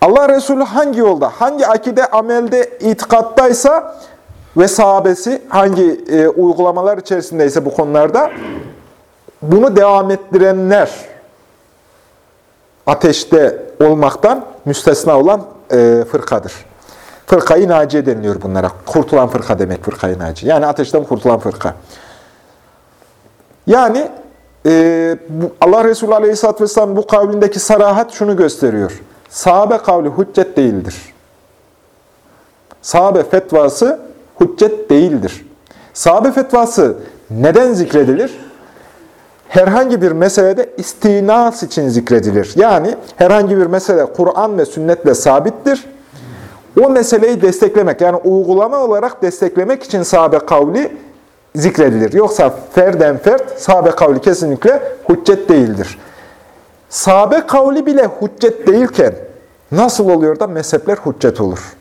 Allah Resulü hangi yolda, hangi akide, amelde, itikattaysa ve sahabesi hangi e, uygulamalar içerisindeyse bu konularda bunu devam ettirenler ateşte olmaktan müstesna olan e, fırkadır. Fırkayı naciye deniliyor bunlara. Kurtulan fırka demek fırkayı naciye. Yani ateşten kurtulan fırka. Yani e, Allah Resulü Aleyhisselatü Vesselam bu kavlindeki sarahat şunu gösteriyor. Sahabe kavli hüccet değildir. Sahabe fetvası hüccet değildir. Sahabe fetvası neden zikredilir? Herhangi bir meselede istinas için zikredilir. Yani herhangi bir mesele Kur'an ve sünnetle sabittir. O meseleyi desteklemek, yani uygulama olarak desteklemek için sahabe kavli zikredilir. Yoksa ferden fert sahabe kavli kesinlikle hüccet değildir. Sahabe kavli bile hüccet değilken nasıl oluyor da mezhepler hüccet olur?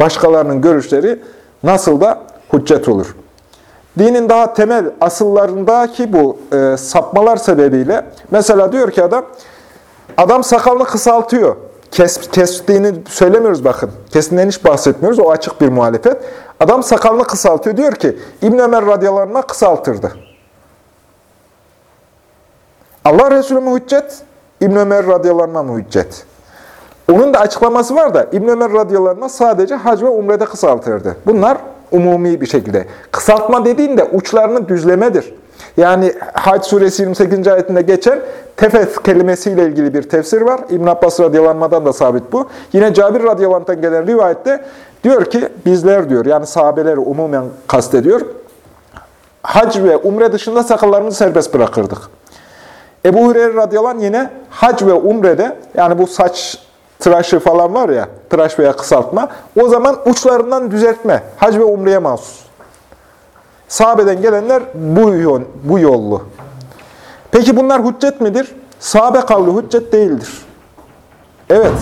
Başkalarının görüşleri nasıl da hüccet olur? Dinin daha temel asıllarındaki bu e, sapmalar sebebiyle mesela diyor ki adam adam sakalını kısaltıyor. Kes, kestiğini söylemiyoruz bakın. Kestiğinden hiç bahsetmiyoruz. O açık bir muhalefet. Adam sakalını kısaltıyor. Diyor ki İbn Ömer radyalarına kısaltırdı. Allah Resulü mü hüccet? İbn Ömer radyalarına mı hüccet? Onun da açıklaması var da İbn Ömer radyalarına sadece hac ve umrede kısaltırdı. Bunlar umumi bir şekilde. Kısaltma dediğinde uçlarını düzlemedir. Yani Hac suresi 28. ayetinde geçen tefes kelimesiyle ilgili bir tefsir var. İbn Abbas radyalanmadan da sabit bu. Yine Cabir radyalanmadan gelen rivayette diyor ki bizler diyor yani sahabeleri umumen kastediyor. Hac ve umre dışında sakallarımızı serbest bırakırdık. Ebu Hureyre radyalan yine hac ve umrede yani bu saç tıraşı falan var ya, tıraş veya kısaltma, o zaman uçlarından düzeltme, hac ve umreye mahsus. Sahabeden gelenler bu, yol, bu yollu. Peki bunlar hüccet midir? Sahabe kavli hüccet değildir. Evet,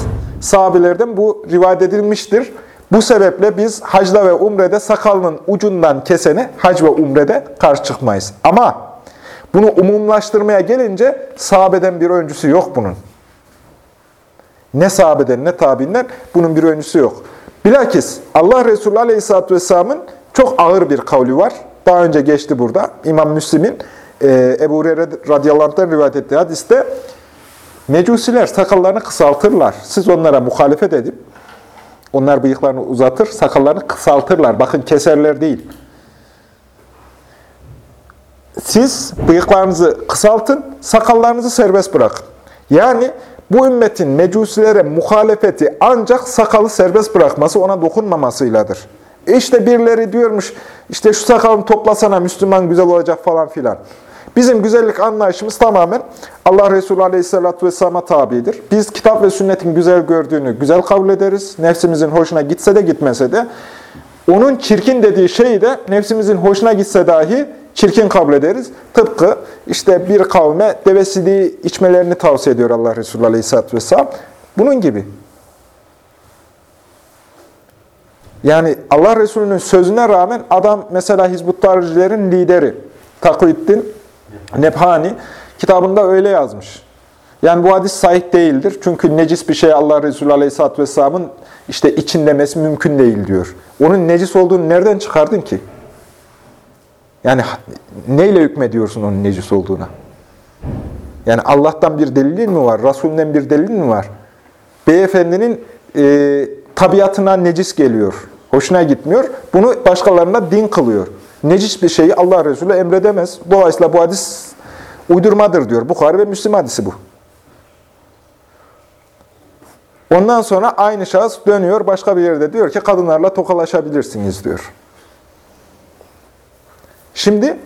sahabelerden bu rivayet edilmiştir. Bu sebeple biz hacda ve umrede sakalının ucundan kesene hac ve umrede karşı çıkmayız. Ama bunu umumlaştırmaya gelince sahabeden bir öncüsü yok bunun. Ne sahabeden ne tabiinden bunun bir öncüsü yok. Bilakis Allah Resulü Aleyhisselatü Vesselam'ın çok ağır bir kavli var. Daha önce geçti burada. İmam Müslim'in e, Ebu Hureyre radıyallahu rivayet ettiği hadiste Mecusiler sakallarını kısaltırlar. Siz onlara muhalefet edip onlar bıyıklarını uzatır, sakallarını kısaltırlar. Bakın keserler değil. Siz bıyıklarınızı kısaltın, sakallarınızı serbest bırakın. Yani bu ümmetin mecusilere muhalefeti ancak sakalı serbest bırakması, ona dokunmamasıyladır. İşte birileri diyormuş, işte şu sakalını toplasana Müslüman güzel olacak falan filan. Bizim güzellik anlayışımız tamamen Allah Resulü Aleyhisselatü Vesselam'a tabidir. Biz kitap ve sünnetin güzel gördüğünü güzel kabul ederiz. Nefsimizin hoşuna gitse de gitmese de. Onun çirkin dediği şeyi de nefsimizin hoşuna gitse dahi çirkin kabul ederiz. Tıpkı işte bir kavme devesiliği içmelerini tavsiye ediyor Allah Resulü Aleyhisselatü Vesselam. Bunun gibi. Yani Allah Resulü'nün sözüne rağmen adam mesela Hizbut Tarihçilerin lideri Takviddin Nebhani kitabında öyle yazmış. Yani bu hadis sahih değildir. Çünkü necis bir şey Allah Resulü Aleyhisselatü Vesselam'ın işte için demesi mümkün değil diyor. Onun necis olduğunu nereden çıkardın ki? Yani neyle hükmediyorsun onun necis olduğuna? Yani Allah'tan bir delilin mi var? Resulünden bir delilin mi var? Beyefendinin e, tabiatına necis geliyor. Hoşuna gitmiyor. Bunu başkalarına din kılıyor. Necis bir şeyi Allah Resulü emredemez. Dolayısıyla bu hadis uydurmadır diyor. Bukhari ve Müslim hadisi bu. Ondan sonra aynı şahıs dönüyor başka bir yerde diyor ki kadınlarla tokalaşabilirsiniz diyor. Şimdi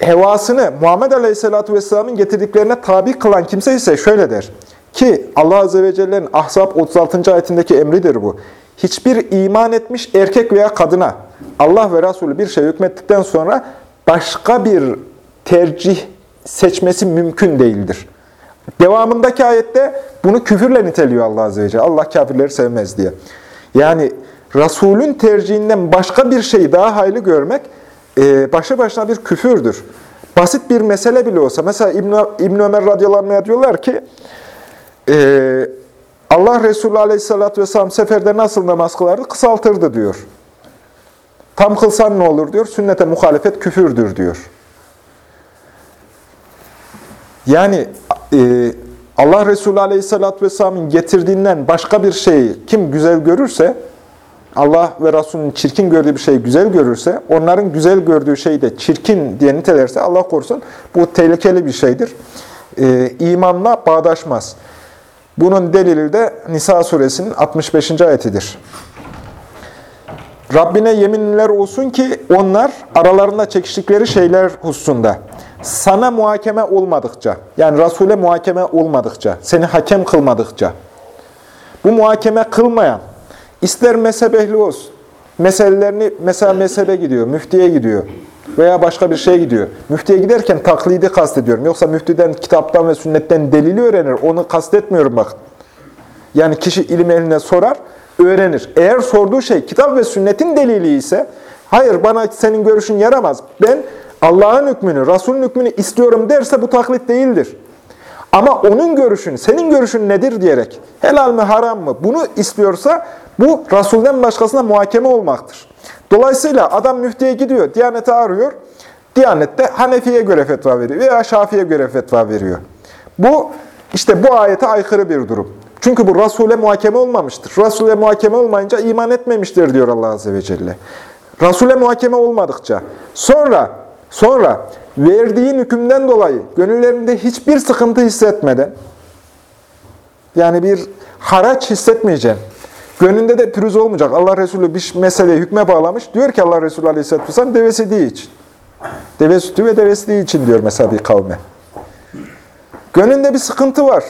hevasını Muhammed Aleyhisselatü Vesselam'ın getirdiklerine tabi kılan kimse ise şöyle der. Ki Allah Azze ve Celle'nin Ahzab 36. ayetindeki emridir bu. Hiçbir iman etmiş erkek veya kadına Allah ve Resulü bir şey hükmettikten sonra başka bir tercih seçmesi mümkün değildir. Devamındaki ayette bunu küfürle niteliyor Allah Azze ve Celle. Allah kafirleri sevmez diye. Yani Resulün tercihinden başka bir şeyi daha hayli görmek e, başlı başına bir küfürdür. Basit bir mesele bile olsa, mesela İbn, İbn Ömer radıyallahu anh diyorlar ki, e, Allah Resulü aleyhissalatü vesselam seferde nasıl namaz kılardı? Kısaltırdı diyor. Tam kılsan ne olur diyor, sünnete muhalefet küfürdür diyor. Yani e, Allah Resulü aleyhissalatü vesselamın getirdiğinden başka bir şeyi kim güzel görürse, Allah ve Resulünün çirkin gördüğü bir şeyi güzel görürse, onların güzel gördüğü şeyi de çirkin diye nitelerse Allah korusun bu tehlikeli bir şeydir. Ee, imanla bağdaşmaz. Bunun delili de Nisa suresinin 65. ayetidir. Rabbine yeminler olsun ki onlar aralarında çekiştikleri şeyler hususunda sana muhakeme olmadıkça, yani Resul'e muhakeme olmadıkça, seni hakem kılmadıkça, bu muhakeme kılmayan, İster mezhep ehli olsun. Meselelerini mesela mezhebe gidiyor, müftiye gidiyor veya başka bir şeye gidiyor. Müftiye giderken taklidi kastediyorum. Yoksa müftiden, kitaptan ve sünnetten delili öğrenir. Onu kastetmiyorum bak. Yani kişi ilim eline sorar, öğrenir. Eğer sorduğu şey kitap ve sünnetin delili ise, hayır bana senin görüşün yaramaz. Ben Allah'ın hükmünü, Resul'ün hükmünü istiyorum derse bu taklit değildir. Ama onun görüşünü, senin görüşün nedir diyerek, helal mi haram mı bunu istiyorsa bu Resul'den başkasına muhakeme olmaktır. Dolayısıyla adam müftiye gidiyor, Diyanet'i arıyor. Diyanet'te Hanefi'ye göre fetva veriyor veya Şafi'ye göre fetva veriyor. Bu işte bu ayete aykırı bir durum. Çünkü bu Resul'e muhakeme olmamıştır. Resul'e muhakeme olmayınca iman etmemiştir diyor Allah Azze ve Celle. Resul'e muhakeme olmadıkça. Sonra, sonra verdiğin hükümden dolayı gönüllerinde hiçbir sıkıntı hissetmeden, yani bir haraç hissetmeyeceksin. Gönlünde de pürüz olmayacak. Allah Resulü bir meseleyi hükme bağlamış. Diyor ki Allah Resulü Aleyhisselatü Vesselam devesi değil için. Deve sütü ve devesi değil için diyor mesela bir kavme. Gönlünde bir sıkıntı var.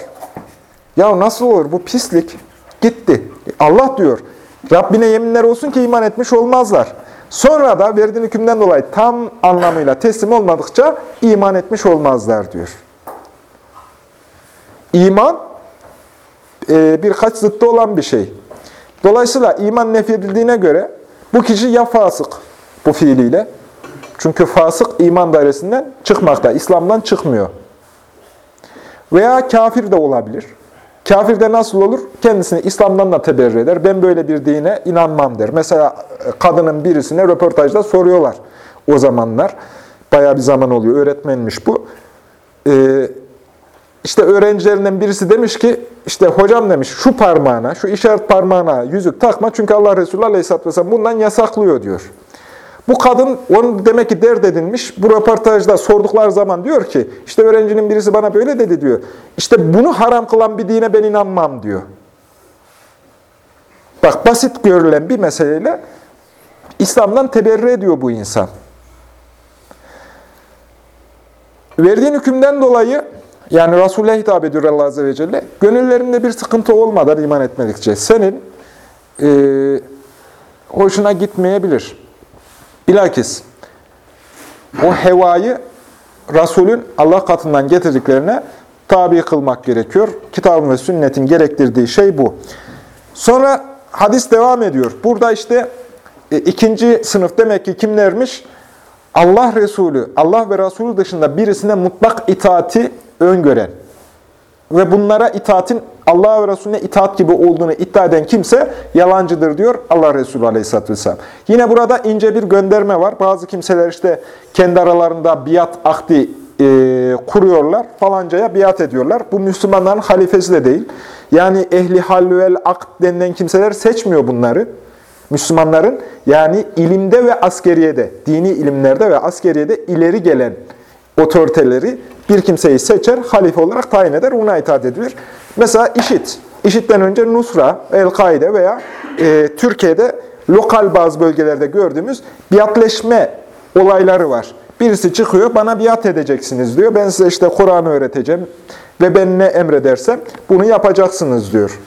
Ya nasıl olur bu pislik? Gitti. Allah diyor. Rabbine yeminler olsun ki iman etmiş olmazlar. Sonra da verdiğin hükümden dolayı tam anlamıyla teslim olmadıkça iman etmiş olmazlar diyor. İman e, birkaç zıttı olan bir şey. Dolayısıyla iman nefyedildiğine göre bu kişi ya fasık bu fiiliyle. Çünkü fasık iman dairesinden çıkmakta, İslam'dan çıkmıyor. Veya kafir de olabilir. Kafir de nasıl olur? Kendisini İslam'dan da teberri eder. Ben böyle bir dine inanmam der. Mesela e, kadının birisine röportajda soruyorlar o zamanlar. Bayağı bir zaman oluyor. Öğretmenmiş bu. Ee, işte öğrencilerinden birisi demiş ki, işte hocam demiş şu parmağına, şu işaret parmağına yüzük takma çünkü Allah Resulü Aleyhisselatü Vesselam bundan yasaklıyor diyor. Bu kadın onu demek ki dert edinmiş. Bu röportajda sordukları zaman diyor ki, işte öğrencinin birisi bana böyle dedi diyor. İşte bunu haram kılan bir dine ben inanmam diyor. Bak basit görülen bir meseleyle İslam'dan teberri ediyor bu insan. Verdiğin hükümden dolayı yani Resul'e hitap ediyor Allah Azze ve Celle. Gönüllerinde bir sıkıntı olmadan iman etmedikçe senin e, hoşuna gitmeyebilir. Bilakis o hevayı Resul'ün Allah katından getirdiklerine tabi kılmak gerekiyor. Kitabın ve sünnetin gerektirdiği şey bu. Sonra hadis devam ediyor. Burada işte e, ikinci sınıf demek ki kimlermiş? Allah Resulü, Allah ve Resulü dışında birisine mutlak itaati öngören ve bunlara itaatin Allah'a ve Resulüne itaat gibi olduğunu iddia eden kimse yalancıdır diyor Allah Resulü Aleyhisselatü Vesselam. Yine burada ince bir gönderme var. Bazı kimseler işte kendi aralarında biat akdi e, kuruyorlar. Falancaya biat ediyorlar. Bu Müslümanların halifesi de değil. Yani ehli hal vel akd denilen kimseler seçmiyor bunları. Müslümanların yani ilimde ve askeriyede, dini ilimlerde ve askeriyede ileri gelen otoriteleri bir kimseyi seçer, halife olarak tayin eder, ona itaat edilir. Mesela IŞİD. IŞİD'den önce Nusra, El-Kaide veya e, Türkiye'de lokal bazı bölgelerde gördüğümüz biatleşme olayları var. Birisi çıkıyor, bana biat edeceksiniz diyor. Ben size işte Kur'an'ı öğreteceğim ve ben ne emredersem bunu yapacaksınız diyor.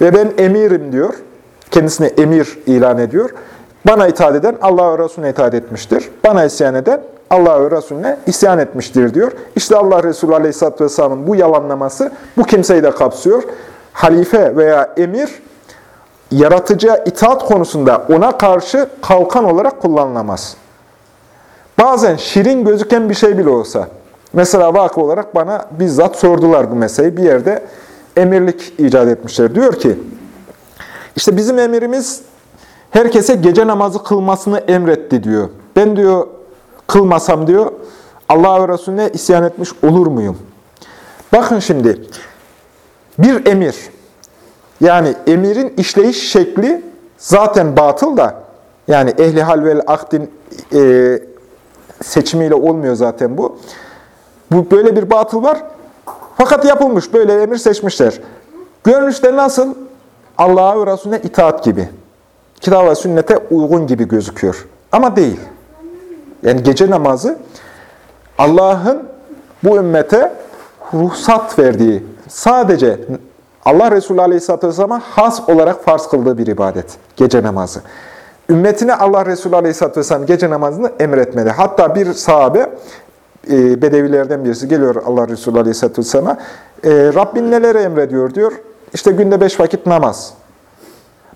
Ve ben emirim diyor. Kendisine emir ilan ediyor. Bana itaat eden Allah'a ve Resulüne itaat etmiştir. Bana isyan eden Allah ve Resulüne isyan etmiştir diyor. İşte Allah Resulü Aleyhisselatü Vesselam'ın bu yalanlaması bu kimseyi de kapsıyor. Halife veya emir yaratıcıya itaat konusunda ona karşı kalkan olarak kullanılamaz. Bazen şirin gözüken bir şey bile olsa, mesela vakı olarak bana bizzat sordular bu meseleyi. Bir yerde emirlik icat etmişler. Diyor ki, işte bizim emirimiz herkese gece namazı kılmasını emretti diyor. Ben diyor kılmasam diyor Allah ve Resulüne isyan etmiş olur muyum? Bakın şimdi bir emir yani emirin işleyiş şekli zaten batıl da yani ehli hal vel akdin e, seçimiyle olmuyor zaten bu. Bu böyle bir batıl var. Fakat yapılmış. Böyle emir seçmişler. Görünüşte nasıl? Allah'a ve Resulüne itaat gibi. Kitap ve sünnete uygun gibi gözüküyor. Ama değil. Yani gece namazı Allah'ın bu ümmete ruhsat verdiği, sadece Allah Resulü Aleyhisselatü Vesselam'a has olarak farz kıldığı bir ibadet. Gece namazı. Ümmetine Allah Resulü Aleyhisselatü Vesselam gece namazını emretmedi. Hatta bir sahabe, e, bedevilerden birisi geliyor Allah Resulü Aleyhisselatü Vesselam'a. E, Rabbin nelere emrediyor diyor. İşte günde beş vakit namaz.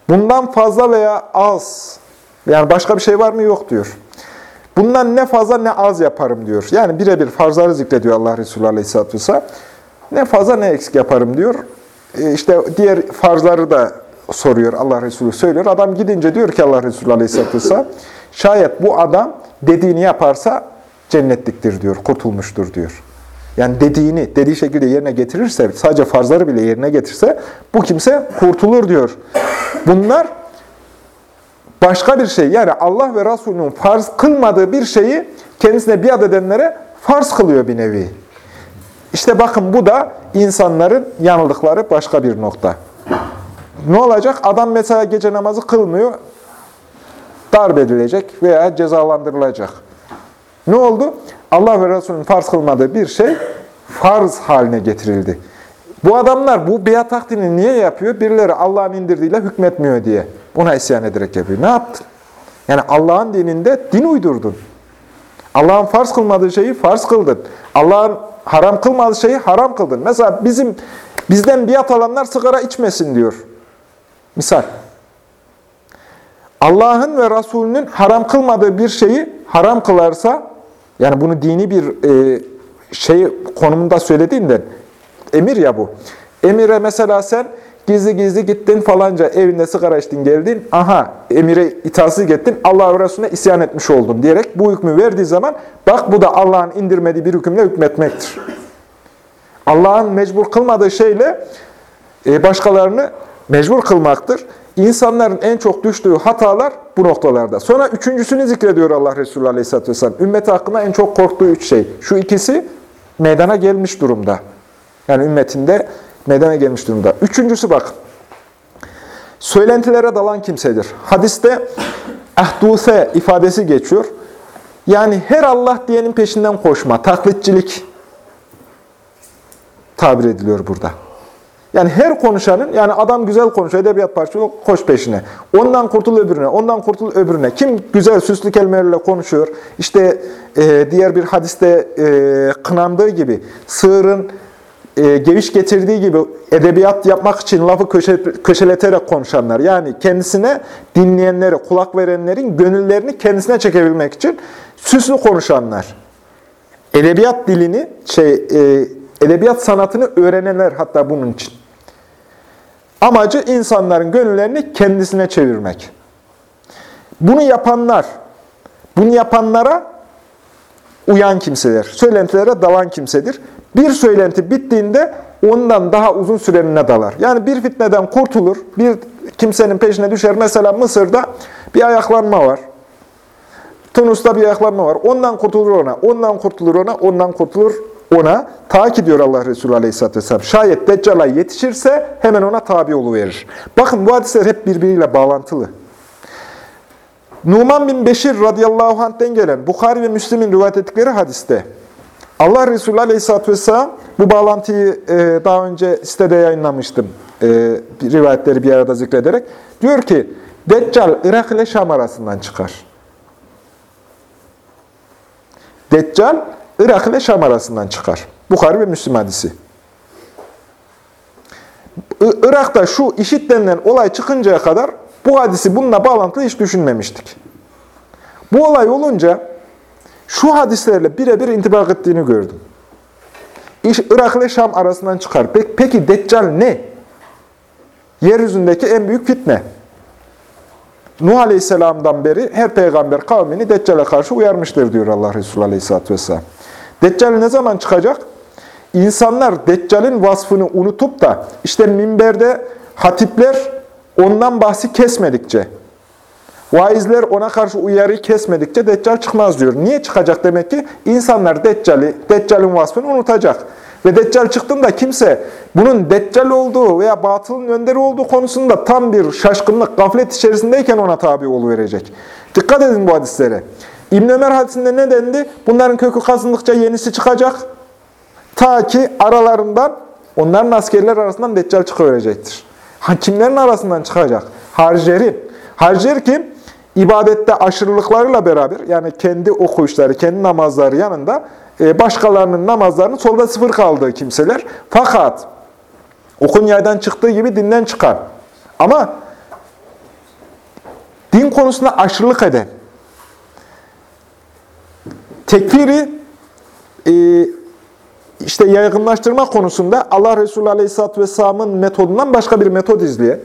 Bundan fazla veya az, yani başka bir şey var mı yok diyor. Bundan ne fazla ne az yaparım diyor. Yani birebir farzları zikrediyor Allah Resulü Aleyhisselatü Vesselam. Ne fazla ne eksik yaparım diyor. E işte diğer farzları da soruyor Allah Resulü söylüyor. Adam gidince diyor ki Allah Resulü Aleyhisselatü Vesselam, şayet bu adam dediğini yaparsa cennetliktir diyor, kurtulmuştur diyor. Yani dediğini, dediği şekilde yerine getirirse, sadece farzları bile yerine getirse bu kimse kurtulur diyor. Bunlar başka bir şey. Yani Allah ve Resulünün farz kılmadığı bir şeyi kendisine biat edenlere farz kılıyor bir nevi. İşte bakın bu da insanların yanıldıkları başka bir nokta. Ne olacak? Adam mesela gece namazı kılmıyor, darp edilecek veya cezalandırılacak. Ne oldu? Allah ve Resulünün farz kılmadığı bir şey farz haline getirildi. Bu adamlar bu biat takdini niye yapıyor? Birileri Allah'ın indirdiğiyle hükmetmiyor diye. Buna isyan ederek yapıyor. Ne yaptın? Yani Allah'ın dininde din uydurdun. Allah'ın farz kılmadığı şeyi farz kıldın. Allah'ın haram kılmadığı şeyi haram kıldın. Mesela bizim bizden biat alanlar sigara içmesin diyor. Misal. Allah'ın ve Resulünün haram kılmadığı bir şeyi haram kılarsa, yani bunu dini bir e, şey konumunda söylediğinden, emir ya bu. Emire mesela sen gizli gizli gittin falanca evinde sigara içtin geldin, aha emire itaatsizlik ettin, Allah ve Resulüne isyan etmiş oldun diyerek bu hükmü verdiği zaman, bak bu da Allah'ın indirmediği bir hükümle hükmetmektir. Allah'ın mecbur kılmadığı şeyle e, başkalarını mecbur kılmaktır. İnsanların en çok düştüğü hatalar bu noktalarda. Sonra üçüncüsünü zikrediyor Allah Resulü Aleyhisselatü Vesselam. Ümmeti hakkında en çok korktuğu üç şey. Şu ikisi meydana gelmiş durumda. Yani ümmetinde meydana gelmiş durumda. Üçüncüsü bak. Söylentilere dalan kimsedir. Hadiste ahduse ifadesi geçiyor. Yani her Allah diyenin peşinden koşma, taklitçilik tabir ediliyor burada. Yani her konuşanın, yani adam güzel konuşuyor, edebiyat parçası koş peşine. Ondan kurtul öbürüne, ondan kurtul öbürüne. Kim güzel süslü kelimelerle konuşuyor, işte e, diğer bir hadiste e, kınandığı gibi, sığırın e, geviş getirdiği gibi edebiyat yapmak için lafı köşe, köşeleterek konuşanlar. Yani kendisine dinleyenleri, kulak verenlerin gönüllerini kendisine çekebilmek için süslü konuşanlar. Edebiyat dilini, şey, e, edebiyat sanatını öğrenenler hatta bunun için. Amacı insanların gönüllerini kendisine çevirmek. Bunu yapanlar, bunu yapanlara uyan kimseler, söylentilere dalan kimsedir. Bir söylenti bittiğinde ondan daha uzun sürenine dalar. Yani bir fitneden kurtulur, bir kimsenin peşine düşer. Mesela Mısır'da bir ayaklanma var. Tunus'ta bir ayaklanma var. Ondan kurtulur ona, ondan kurtulur ona, ondan kurtulur ona. Ta ki diyor Allah Resulü Aleyhisselatü Vesselam, şayet Deccal'a yetişirse hemen ona tabi verir. Bakın bu hadisler hep birbiriyle bağlantılı. Numan bin Beşir radıyallahu anh'ten gelen Bukhari ve Müslim'in rivayet ettikleri hadiste Allah Resulü Aleyhisselatü Vesselam bu bağlantıyı e, daha önce sitede yayınlamıştım. E, rivayetleri bir arada zikrederek. Diyor ki Deccal Irak ile Şam arasından çıkar. Deccal Irak ile Şam arasından çıkar. Bukhari ve Müslim hadisi. Irak'ta şu işit denilen olay çıkıncaya kadar bu hadisi bununla bağlantılı hiç düşünmemiştik. Bu olay olunca şu hadislerle birebir intibak ettiğini gördüm. İş Irak ile Şam arasından çıkar. Peki Deccal ne? Yeryüzündeki en büyük fitne. Nuh Aleyhisselam'dan beri her peygamber kavmini Deccal'e karşı uyarmıştır diyor Allah Resulü Aleyhisselatü Vesselam. Deccal ne zaman çıkacak? İnsanlar Deccal'in vasfını unutup da işte minberde hatipler ondan bahsi kesmedikçe, vaizler ona karşı uyarıyı kesmedikçe Deccal çıkmaz diyor. Niye çıkacak demek ki? İnsanlar Deccal'i, Deccal'in vasfını unutacak. Ve Deccal çıktığında kimse bunun Deccal olduğu veya batılın önderi olduğu konusunda tam bir şaşkınlık, gaflet içerisindeyken ona tabi verecek. Dikkat edin bu hadislere. İbn Ömer hadisinde ne dendi? Bunların kökü kazındıkça yenisi çıkacak. Ta ki aralarından, onların askerler arasından Deccal çıkıverecektir. Ha, kimlerin arasından çıkacak? Haricilerin. Hariciler kim? İbadette aşırılıklarıyla beraber, yani kendi okuyuşları, kendi namazları yanında e, başkalarının namazlarının solda sıfır kaldığı kimseler. Fakat okun yaydan çıktığı gibi dinden çıkan ama din konusunda aşırılık eden, tekfiri e, işte yaygınlaştırma konusunda Allah Resulü Aleyhisselatü Vesselam'ın metodundan başka bir metod izleyen,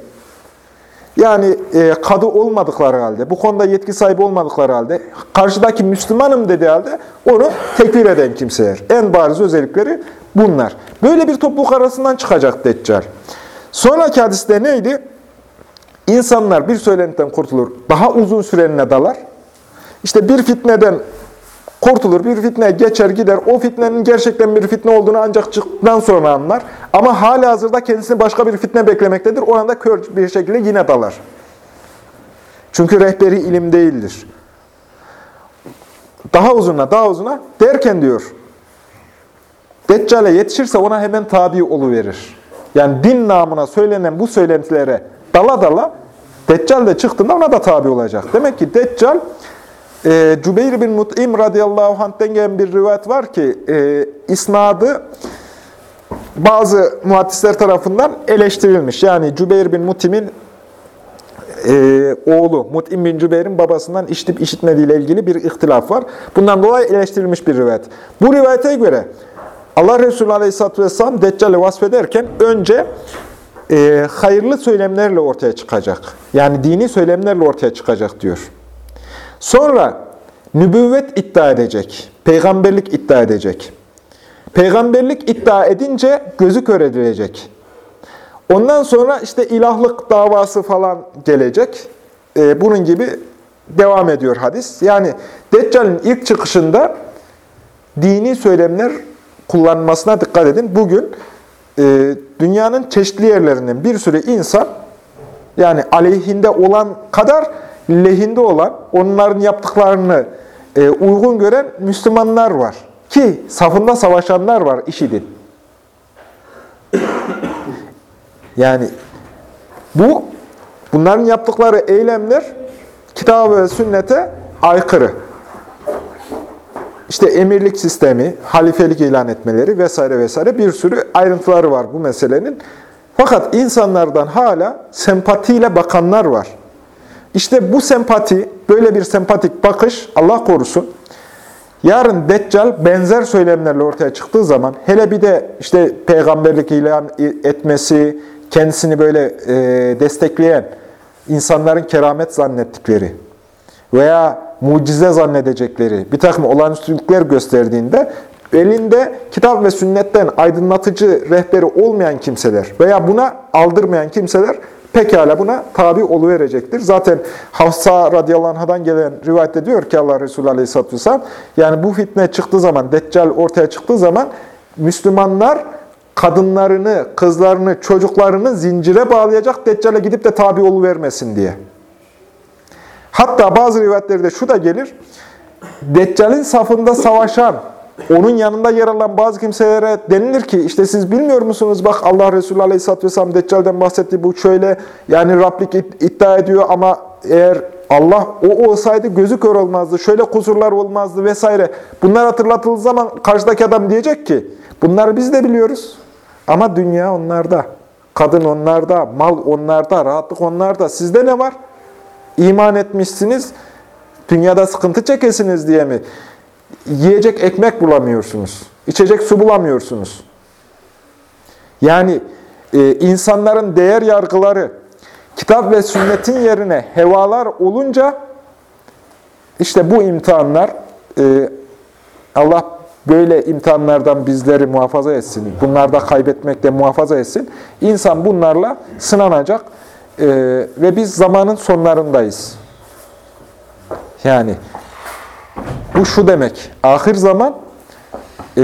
yani e, kadı olmadıkları halde, bu konuda yetki sahibi olmadıkları halde, karşıdaki Müslümanım dediği halde onu tekfir eden kimseler. En bariz özellikleri bunlar. Böyle bir topluluk arasından çıkacak Deccal. Sonraki hadiste neydi? İnsanlar bir söylentiden kurtulur, daha uzun sürenine dalar. İşte bir fitneden kurtulur, bir fitne geçer gider. O fitnenin gerçekten bir fitne olduğunu ancak çıktıktan sonra anlar. Ama hala hazırda kendisini başka bir fitne beklemektedir. O anda kör bir şekilde yine dalar. Çünkü rehberi ilim değildir. Daha uzuna, daha uzuna derken diyor, Deccale yetişirse ona hemen tabi oluverir. Yani din namına söylenen bu söylentilere dala dala Deccal de çıktığında ona da tabi olacak. Demek ki Deccal e, Cübeyr bin Mut'im radıyallahu anh'ten gelen bir rivayet var ki e, isnadı bazı muhaddisler tarafından eleştirilmiş. Yani Cübeyr bin Mut'im'in e, oğlu Mut'im bin Cübeyr'in babasından işitip işitmediği ile ilgili bir ihtilaf var. Bundan dolayı eleştirilmiş bir rivayet. Bu rivayete göre Allah Resulü Aleyhisselatü Vesselam Deccal'i vasfederken önce e, hayırlı söylemlerle ortaya çıkacak. Yani dini söylemlerle ortaya çıkacak diyor. Sonra nübüvvet iddia edecek, peygamberlik iddia edecek. Peygamberlik iddia edince gözü kör edilecek. Ondan sonra işte ilahlık davası falan gelecek. Ee, bunun gibi devam ediyor hadis. Yani Deccal'in ilk çıkışında dini söylemler kullanmasına dikkat edin. Bugün e, dünyanın çeşitli yerlerinden bir sürü insan yani aleyhinde olan kadar lehinde olan, onların yaptıklarını e, uygun gören Müslümanlar var. Ki safında savaşanlar var işidin. Yani bu, bunların yaptıkları eylemler kitabı ve sünnete aykırı. İşte emirlik sistemi, halifelik ilan etmeleri vesaire vesaire bir sürü ayrıntıları var bu meselenin. Fakat insanlardan hala sempatiyle bakanlar var. İşte bu sempati, böyle bir sempatik bakış, Allah korusun, yarın Deccal benzer söylemlerle ortaya çıktığı zaman, hele bir de işte peygamberlik ilan etmesi, kendisini böyle e, destekleyen insanların keramet zannettikleri veya mucize zannedecekleri bir takım olağanüstülükler gösterdiğinde elinde kitap ve sünnetten aydınlatıcı rehberi olmayan kimseler veya buna aldırmayan kimseler pekala buna tabi oluverecektir. Zaten Hafsa radıyallahu anh'dan gelen rivayette diyor ki Allah Resulü aleyhisselatü vesselam, yani bu fitne çıktığı zaman, Deccal ortaya çıktığı zaman Müslümanlar kadınlarını, kızlarını, çocuklarını zincire bağlayacak Deccal'e gidip de tabi oluvermesin diye. Hatta bazı rivayetlerde şu da gelir, Deccal'in safında savaşan, onun yanında yer alan bazı kimselere denilir ki işte siz bilmiyor musunuz bak Allah Resulü Aleyhisselatü Vesselam Deccal'den bahsetti bu şöyle yani Rablik iddia ediyor ama eğer Allah o olsaydı gözü kör olmazdı, şöyle kusurlar olmazdı vesaire. Bunlar hatırlatıldığı zaman karşıdaki adam diyecek ki bunları biz de biliyoruz ama dünya onlarda, kadın onlarda, mal onlarda, rahatlık onlarda. Sizde ne var? İman etmişsiniz, dünyada sıkıntı çekesiniz diye mi? Yiyecek ekmek bulamıyorsunuz, içecek su bulamıyorsunuz. Yani e, insanların değer yargıları, kitap ve sünnetin yerine hevalar olunca, işte bu imtihanlar, e, Allah böyle imtihanlardan bizleri muhafaza etsin, bunlarda kaybetmekte muhafaza etsin. İnsan bunlarla sınanacak e, ve biz zamanın sonlarındayız. Yani bu şu demek, ahir zaman e,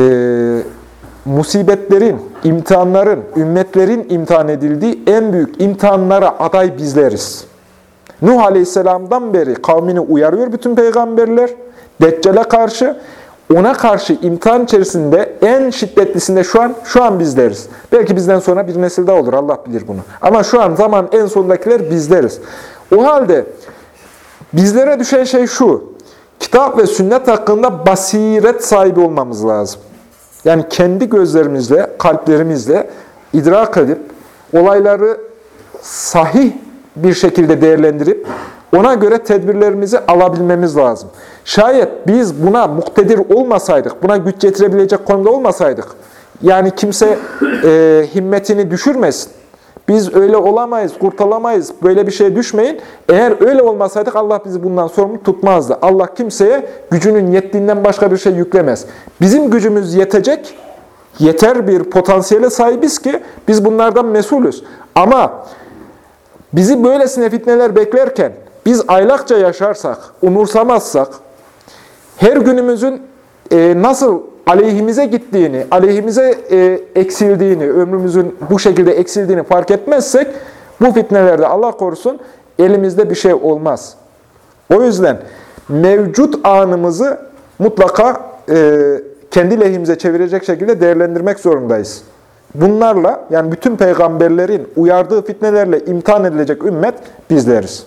musibetlerin, imtihanların, ümmetlerin imtihan edildiği en büyük imtihanlara aday bizleriz. Nuh Aleyhisselam'dan beri kavmini uyarıyor bütün peygamberler. Deccal'e karşı, ona karşı imtihan içerisinde en şiddetlisinde şu an şu an bizleriz. Belki bizden sonra bir nesil daha olur, Allah bilir bunu. Ama şu an zaman en sondakiler bizleriz. O halde bizlere düşen şey şu, kitap ve sünnet hakkında basiret sahibi olmamız lazım. Yani kendi gözlerimizle, kalplerimizle idrak edip, olayları sahih bir şekilde değerlendirip, ona göre tedbirlerimizi alabilmemiz lazım. Şayet biz buna muktedir olmasaydık, buna güç getirebilecek konumda olmasaydık, yani kimse e, himmetini düşürmesin, biz öyle olamayız, kurtulamayız, böyle bir şeye düşmeyin. Eğer öyle olmasaydık Allah bizi bundan sorumlu tutmazdı. Allah kimseye gücünün yettiğinden başka bir şey yüklemez. Bizim gücümüz yetecek, yeter bir potansiyele sahibiz ki biz bunlardan mesulüz. Ama bizi böylesine fitneler beklerken biz aylakça yaşarsak, umursamazsak, her günümüzün e, nasıl aleyhimize gittiğini, aleyhimize e, eksildiğini, ömrümüzün bu şekilde eksildiğini fark etmezsek, bu fitnelerde Allah korusun elimizde bir şey olmaz. O yüzden mevcut anımızı mutlaka e, kendi lehimize çevirecek şekilde değerlendirmek zorundayız. Bunlarla, yani bütün peygamberlerin uyardığı fitnelerle imtihan edilecek ümmet bizleriz.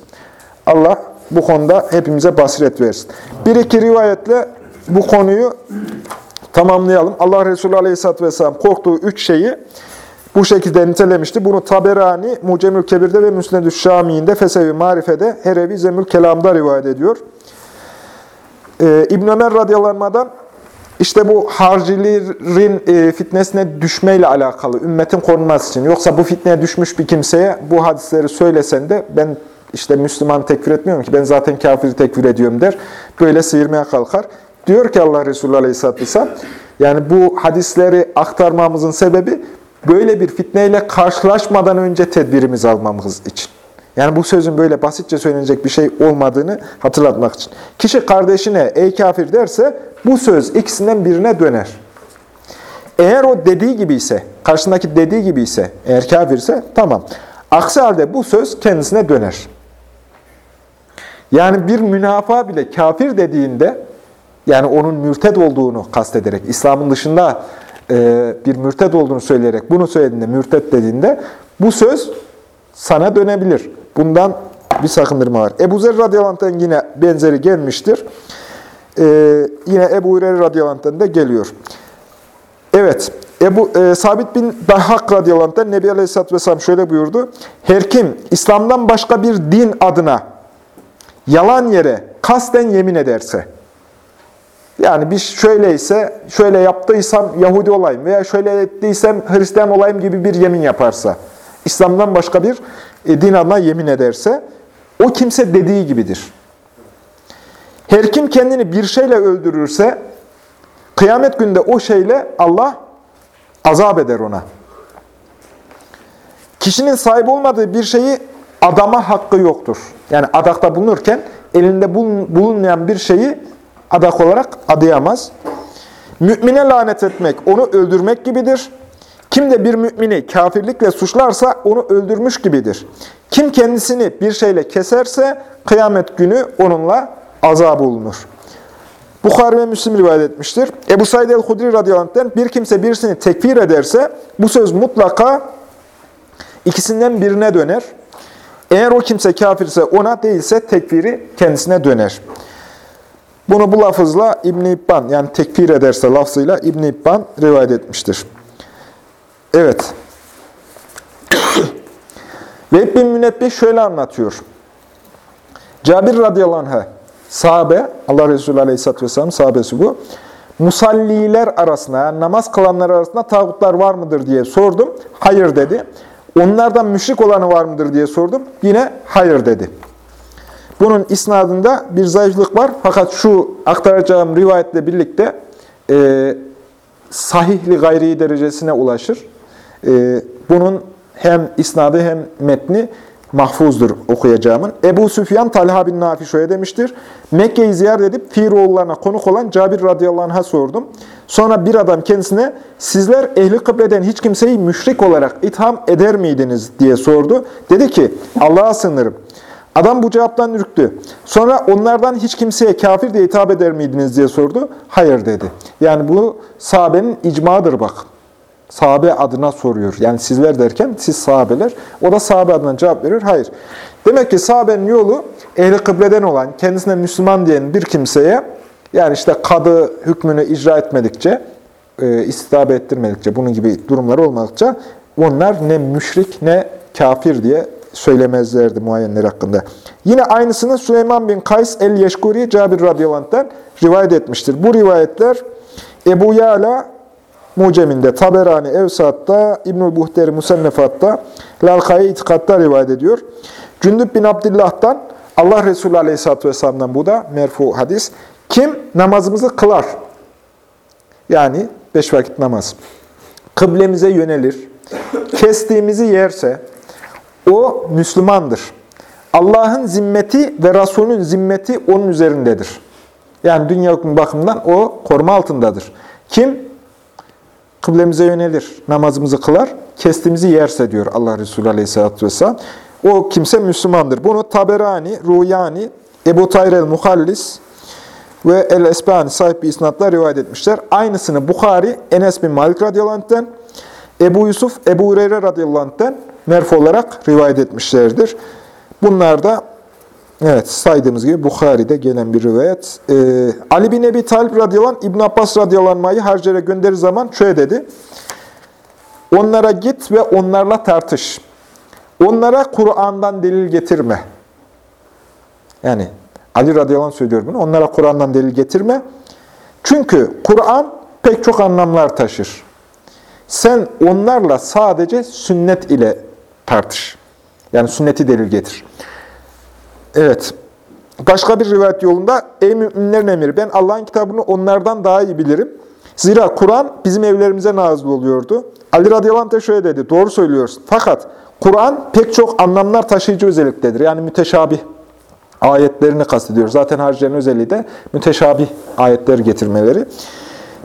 Allah bu konuda hepimize basiret versin. Bir iki rivayetle bu konuyu tamamlayalım. Allah Resulü Aleyhisselatü Vesselam korktuğu üç şeyi bu şekilde nitelemişti. Bunu Taberani, Mucemül Kebir'de ve Müsned-ü Şami'inde, Fesevi Marife'de, Herevi Zemül Kelam'da rivayet ediyor. Ee, İbn Ömer radıyallahu işte bu harcilerin e, fitnesine düşmeyle alakalı, ümmetin korunması için. Yoksa bu fitneye düşmüş bir kimseye bu hadisleri söylesen de ben işte Müslüman tekfir etmiyorum ki ben zaten kafiri tekfir ediyorum der. Böyle sıyırmaya kalkar. Diyor ki Allah Resulü Aleyhisselatü Vesselam, yani bu hadisleri aktarmamızın sebebi böyle bir fitneyle karşılaşmadan önce tedbirimizi almamız için. Yani bu sözün böyle basitçe söylenecek bir şey olmadığını hatırlatmak için. Kişi kardeşine ey kafir derse bu söz ikisinden birine döner. Eğer o dediği gibi ise, karşısındaki dediği gibi ise, eğer kafirse tamam. Aksi halde bu söz kendisine döner. Yani bir münafığa bile kafir dediğinde yani onun mürted olduğunu kastederek, İslam'ın dışında e, bir mürted olduğunu söyleyerek bunu söylediğinde, mürted dediğinde bu söz sana dönebilir. Bundan bir sakındırma var. Ebu Zer radıyallahu yine benzeri gelmiştir. E, yine Ebu Hureyre radıyallahu da geliyor. Evet, Ebu, e, Sabit bin Dahhak radıyallahu anh, Nebi Aleyhisselatü Vesselam şöyle buyurdu. Her kim İslam'dan başka bir din adına yalan yere kasten yemin ederse, yani bir şöyleyse, şöyle yaptıysam Yahudi olayım veya şöyle ettiysem Hristiyan olayım gibi bir yemin yaparsa. İslam'dan başka bir e, din adına yemin ederse, o kimse dediği gibidir. Her kim kendini bir şeyle öldürürse, kıyamet günde o şeyle Allah azap eder ona. Kişinin sahip olmadığı bir şeyi adama hakkı yoktur. Yani adakta bulunurken elinde bulunmayan bir şeyi adak olarak adayamaz. Mümine lanet etmek, onu öldürmek gibidir. Kim de bir mümini kafirlikle suçlarsa onu öldürmüş gibidir. Kim kendisini bir şeyle keserse kıyamet günü onunla azab olunur. Bukhari ve Müslim rivayet etmiştir. Ebu Said el-Hudri radıyallahu bir kimse birisini tekfir ederse bu söz mutlaka ikisinden birine döner. Eğer o kimse kafirse ona değilse tekfiri kendisine döner. Bunu bu lafızla İbn İbban yani tekfir ederse lafzıyla İbn İbban rivayet etmiştir. Evet. Ve bin Münebbih şöyle anlatıyor. Cabir radıyallahu anh, sahabe, Allah Resulü aleyhisselatü vesselam sahabesi bu. Musalliler arasında, namaz kılanlar arasında tağutlar var mıdır diye sordum. Hayır dedi. Onlardan müşrik olanı var mıdır diye sordum. Yine hayır dedi. Bunun isnadında bir zayıflık var. Fakat şu aktaracağım rivayetle birlikte e, sahihli gayri derecesine ulaşır. E, bunun hem isnadı hem metni mahfuzdur okuyacağımın. Ebu Süfyan Talha bin Nafi şöyle demiştir. Mekke'yi ziyaret edip Firoğullarına konuk olan Cabir radıyallahu anh'a sordum. Sonra bir adam kendisine sizler ehli kıbleden hiç kimseyi müşrik olarak itham eder miydiniz diye sordu. Dedi ki Allah'a sınırım. Adam bu cevaptan ürktü. Sonra onlardan hiç kimseye kafir diye hitap eder miydiniz diye sordu. Hayır dedi. Yani bu sahabenin icmadır bak. Sahabe adına soruyor. Yani sizler derken siz sahabeler. O da sahabe adına cevap veriyor. Hayır. Demek ki sahabenin yolu ehli kıbleden olan, kendisine Müslüman diyen bir kimseye yani işte kadı hükmünü icra etmedikçe, e, ettirmedikçe, bunun gibi durumlar olmadıkça onlar ne müşrik ne kafir diye söylemezlerdi muayyenler hakkında. Yine aynısını Süleyman bin Kays el-Yeşkuri Cabir radıyallahu rivayet etmiştir. Bu rivayetler Ebu Yala Mucem'inde, Taberani, Evsat'ta, İbnül Buhteri Musennefat'ta, Lalkaya İtikad'da rivayet ediyor. Cündüb bin Abdillah'tan, Allah Resulü Aleyhisselatü Vesselam'dan bu da merfu hadis. Kim namazımızı kılar? Yani beş vakit namaz. Kıblemize yönelir. Kestiğimizi yerse, o Müslümandır. Allah'ın zimmeti ve Resulünün zimmeti onun üzerindedir. Yani dünya hükmü bakımından o koruma altındadır. Kim? Kıblemize yönelir, namazımızı kılar, kestiğimizi yerse diyor Allah Resulü Aleyhisselatü Vesselam. O kimse Müslümandır. Bunu Taberani, Ruyani, Ebu Tayr el-Muhallis ve El-Esbani sahip bir isnatla rivayet etmişler. Aynısını Bukhari, Enes bin Malik radıyallahu anh'ten, Ebu Yusuf, Ebu Hureyre radıyallahu anh'ten merf olarak rivayet etmişlerdir. Bunlar da evet saydığımız gibi Bukhari'de gelen bir rivayet. Ee, Ali bin Ebi Talib radıyallahu anh, İbn Abbas radıyallahu anh'ı Harcer'e gönderir zaman şöyle dedi. Onlara git ve onlarla tartış. Onlara Kur'an'dan delil getirme. Yani Ali radıyallahu söylüyor bunu. Onlara Kur'an'dan delil getirme. Çünkü Kur'an pek çok anlamlar taşır. Sen onlarla sadece sünnet ile tartış. Yani sünneti delil getir. Evet. Başka bir rivayet yolunda, ey müminlerin emiri, ben Allah'ın kitabını onlardan daha iyi bilirim. Zira Kur'an bizim evlerimize nazil oluyordu. Ali radıyallahu anh şöyle dedi, doğru söylüyorsun. Fakat Kur'an pek çok anlamlar taşıyıcı özelliktedir. Yani müteşabih ayetlerini kastediyor. Zaten haricilerin özelliği de müteşabih ayetler getirmeleri.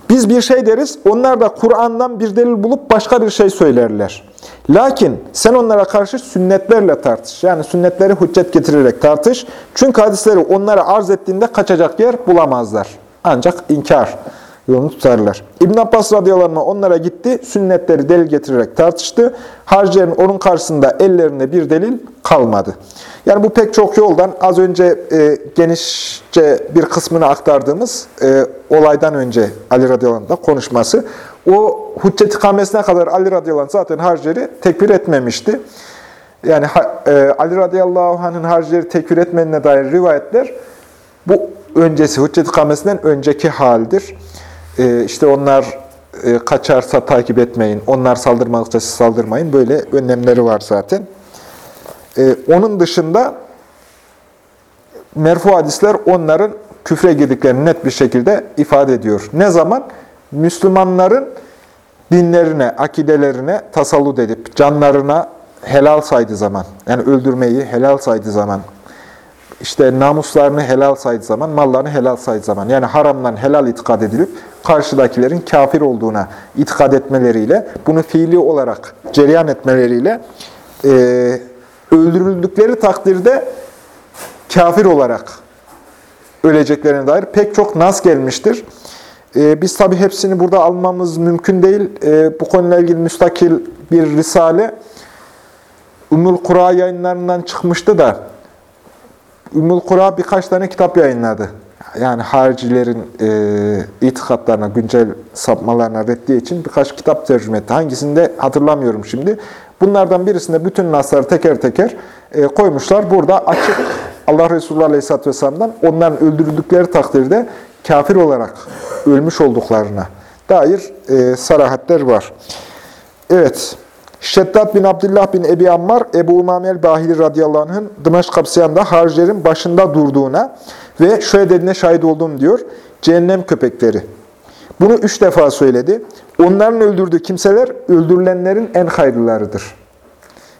Biz bir şey deriz, onlar da Kur'an'dan bir delil bulup başka bir şey söylerler. Lakin sen onlara karşı sünnetlerle tartış. Yani sünnetleri hüccet getirerek tartış. Çünkü hadisleri onlara arz ettiğinde kaçacak yer bulamazlar. Ancak inkar yolunu tutarlar. İbn Abbas radıyallahu onlara gitti, sünnetleri delil getirerek tartıştı. Harcilerin onun karşısında ellerinde bir delil kalmadı. Yani bu pek çok yoldan az önce e, genişçe bir kısmını aktardığımız e, olaydan önce Ali radıyallahu anh konuşması. O hüccet ikamesine kadar Ali radıyallahu anh zaten harcileri tekbir etmemişti. Yani e, Ali radıyallahu anh'ın harcileri tekbir etmenine dair rivayetler bu öncesi, hüccet ikamesinden önceki haldir. E, işte onlar e, kaçarsa takip etmeyin, onlar saldırmadıkça saldırmayın. Böyle önlemleri var zaten. E, onun dışında merfu hadisler onların küfre girdiklerini net bir şekilde ifade ediyor. Ne zaman? Müslümanların dinlerine, akidelerine tasallut edip canlarına helal saydığı zaman, yani öldürmeyi helal saydığı zaman, işte namuslarını helal saydığı zaman, mallarını helal saydığı zaman, yani haramdan helal itikad edilip karşıdakilerin kafir olduğuna itikad etmeleriyle, bunu fiili olarak cereyan etmeleriyle e, öldürüldükleri takdirde kafir olarak öleceklerine dair pek çok nas gelmiştir. Ee, biz tabi hepsini burada almamız mümkün değil. Ee, bu konuyla ilgili müstakil bir risale Ümmül Kura yayınlarından çıkmıştı da Ümmül Kura birkaç tane kitap yayınladı. Yani haricilerin e, itikatlarına, güncel sapmalarına reddiye için birkaç kitap tercüme etti. Hangisini de hatırlamıyorum şimdi. Bunlardan birisinde bütün nasları teker teker e, koymuşlar. Burada açık Allah Resulü Aleyhisselatü Vesselam'dan onların öldürüldükleri takdirde kafir olarak ölmüş olduklarına dair e, sarahatler var. Evet. Şeddat bin Abdullah bin Ebi Ammar, Ebu Umame el-Bahili radıyallahu anh'ın Dımaşk kapsayanında harcilerin başında durduğuna ve şöyle dediğine şahit oldum diyor. Cehennem köpekleri. Bunu üç defa söyledi. Onların öldürdüğü kimseler öldürülenlerin en hayırlılarıdır.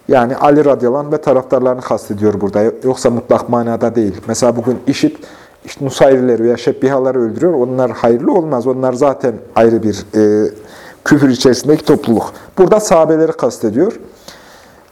Yani Ali radıyallahu anh ve taraftarlarını kastediyor burada. Yoksa mutlak manada değil. Mesela bugün işit, işte Nusayrileri veya Şebbihaları öldürüyor. Onlar hayırlı olmaz. Onlar zaten ayrı bir e, küfür içerisindeki topluluk. Burada sahabeleri kastediyor.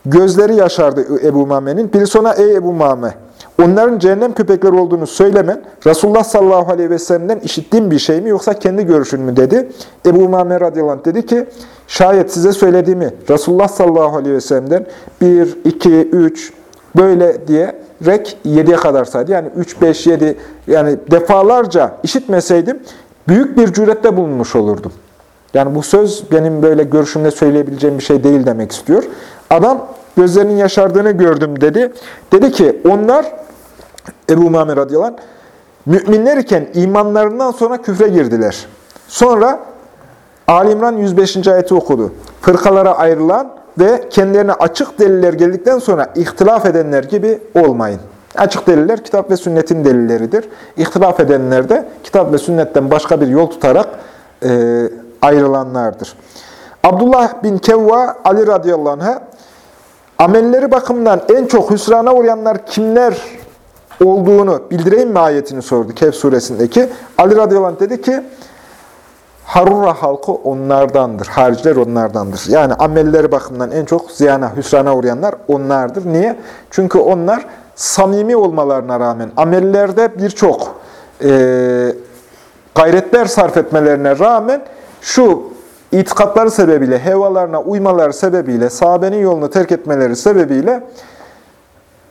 Gözleri yaşardı Ebu Mame'nin. Biri sonra ey Ebu Mame, onların cehennem köpekleri olduğunu söylemen, Resulullah sallallahu aleyhi ve sellem'den işittiğim bir şey mi yoksa kendi görüşün mü dedi. Ebu Mame radıyallahu dedi ki, şayet size söylediğimi Resulullah sallallahu aleyhi ve sellem'den 1, 2, 3 böyle diye rek 7'ye kadar saydı. Yani 3, 5, 7 yani defalarca işitmeseydim büyük bir cürette bulunmuş olurdum. Yani bu söz benim böyle görüşümle söyleyebileceğim bir şey değil demek istiyor. Adam gözlerinin yaşardığını gördüm dedi. Dedi ki onlar Ebu Umame radıyallahu anh, müminler iken imanlarından sonra küfre girdiler. Sonra Ali İmran 105. ayeti okudu. Fırkalara ayrılan ve kendilerine açık deliller geldikten sonra ihtilaf edenler gibi olmayın. Açık deliller kitap ve sünnetin delilleridir. İhtilaf edenler de kitap ve sünnetten başka bir yol tutarak e, ayrılanlardır. Abdullah bin Kevva Ali radıyallahu anh'a amelleri bakımından en çok hüsrana uğrayanlar kimler olduğunu bildireyim mi ayetini sordu Kehf suresindeki. Ali radıyallahu dedi ki Harura halkı onlardandır. Hariciler onlardandır. Yani amelleri bakımından en çok ziyana, hüsrana uğrayanlar onlardır. Niye? Çünkü onlar samimi olmalarına rağmen amellerde birçok e, gayretler sarf etmelerine rağmen şu itikatları sebebiyle, hevalarına uymaları sebebiyle, sahabenin yolunu terk etmeleri sebebiyle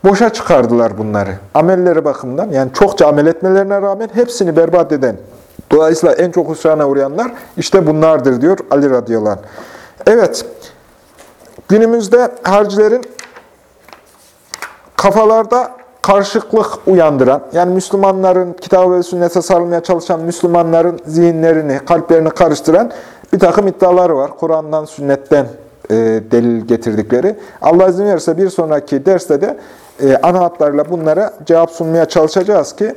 boşa çıkardılar bunları. Amelleri bakımından, yani çokça amel etmelerine rağmen hepsini berbat eden, dolayısıyla en çok hüsrana uğrayanlar işte bunlardır diyor Ali radıyallahu. Evet, günümüzde harcilerin kafalarda karışıklık uyandıran, yani Müslümanların kitabı ve sünnete sarılmaya çalışan Müslümanların zihinlerini, kalplerini karıştıran bir takım iddiaları var. Kur'an'dan, sünnetten e, delil getirdikleri. Allah izin verirse bir sonraki derste de e, ana hatlarıyla bunlara cevap sunmaya çalışacağız ki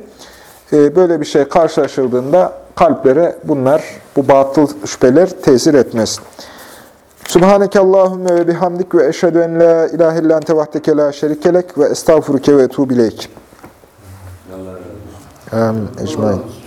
e, böyle bir şey karşılaşıldığında kalplere bunlar, bu batıl şüpheler tesir etmesin. Subhaneke Allahümme ve bihamdik ve eşhedü en la ilahe illa ente vahdeke la şerikelek ve estağfuruke ve etubileyk. Amin. Ecmain.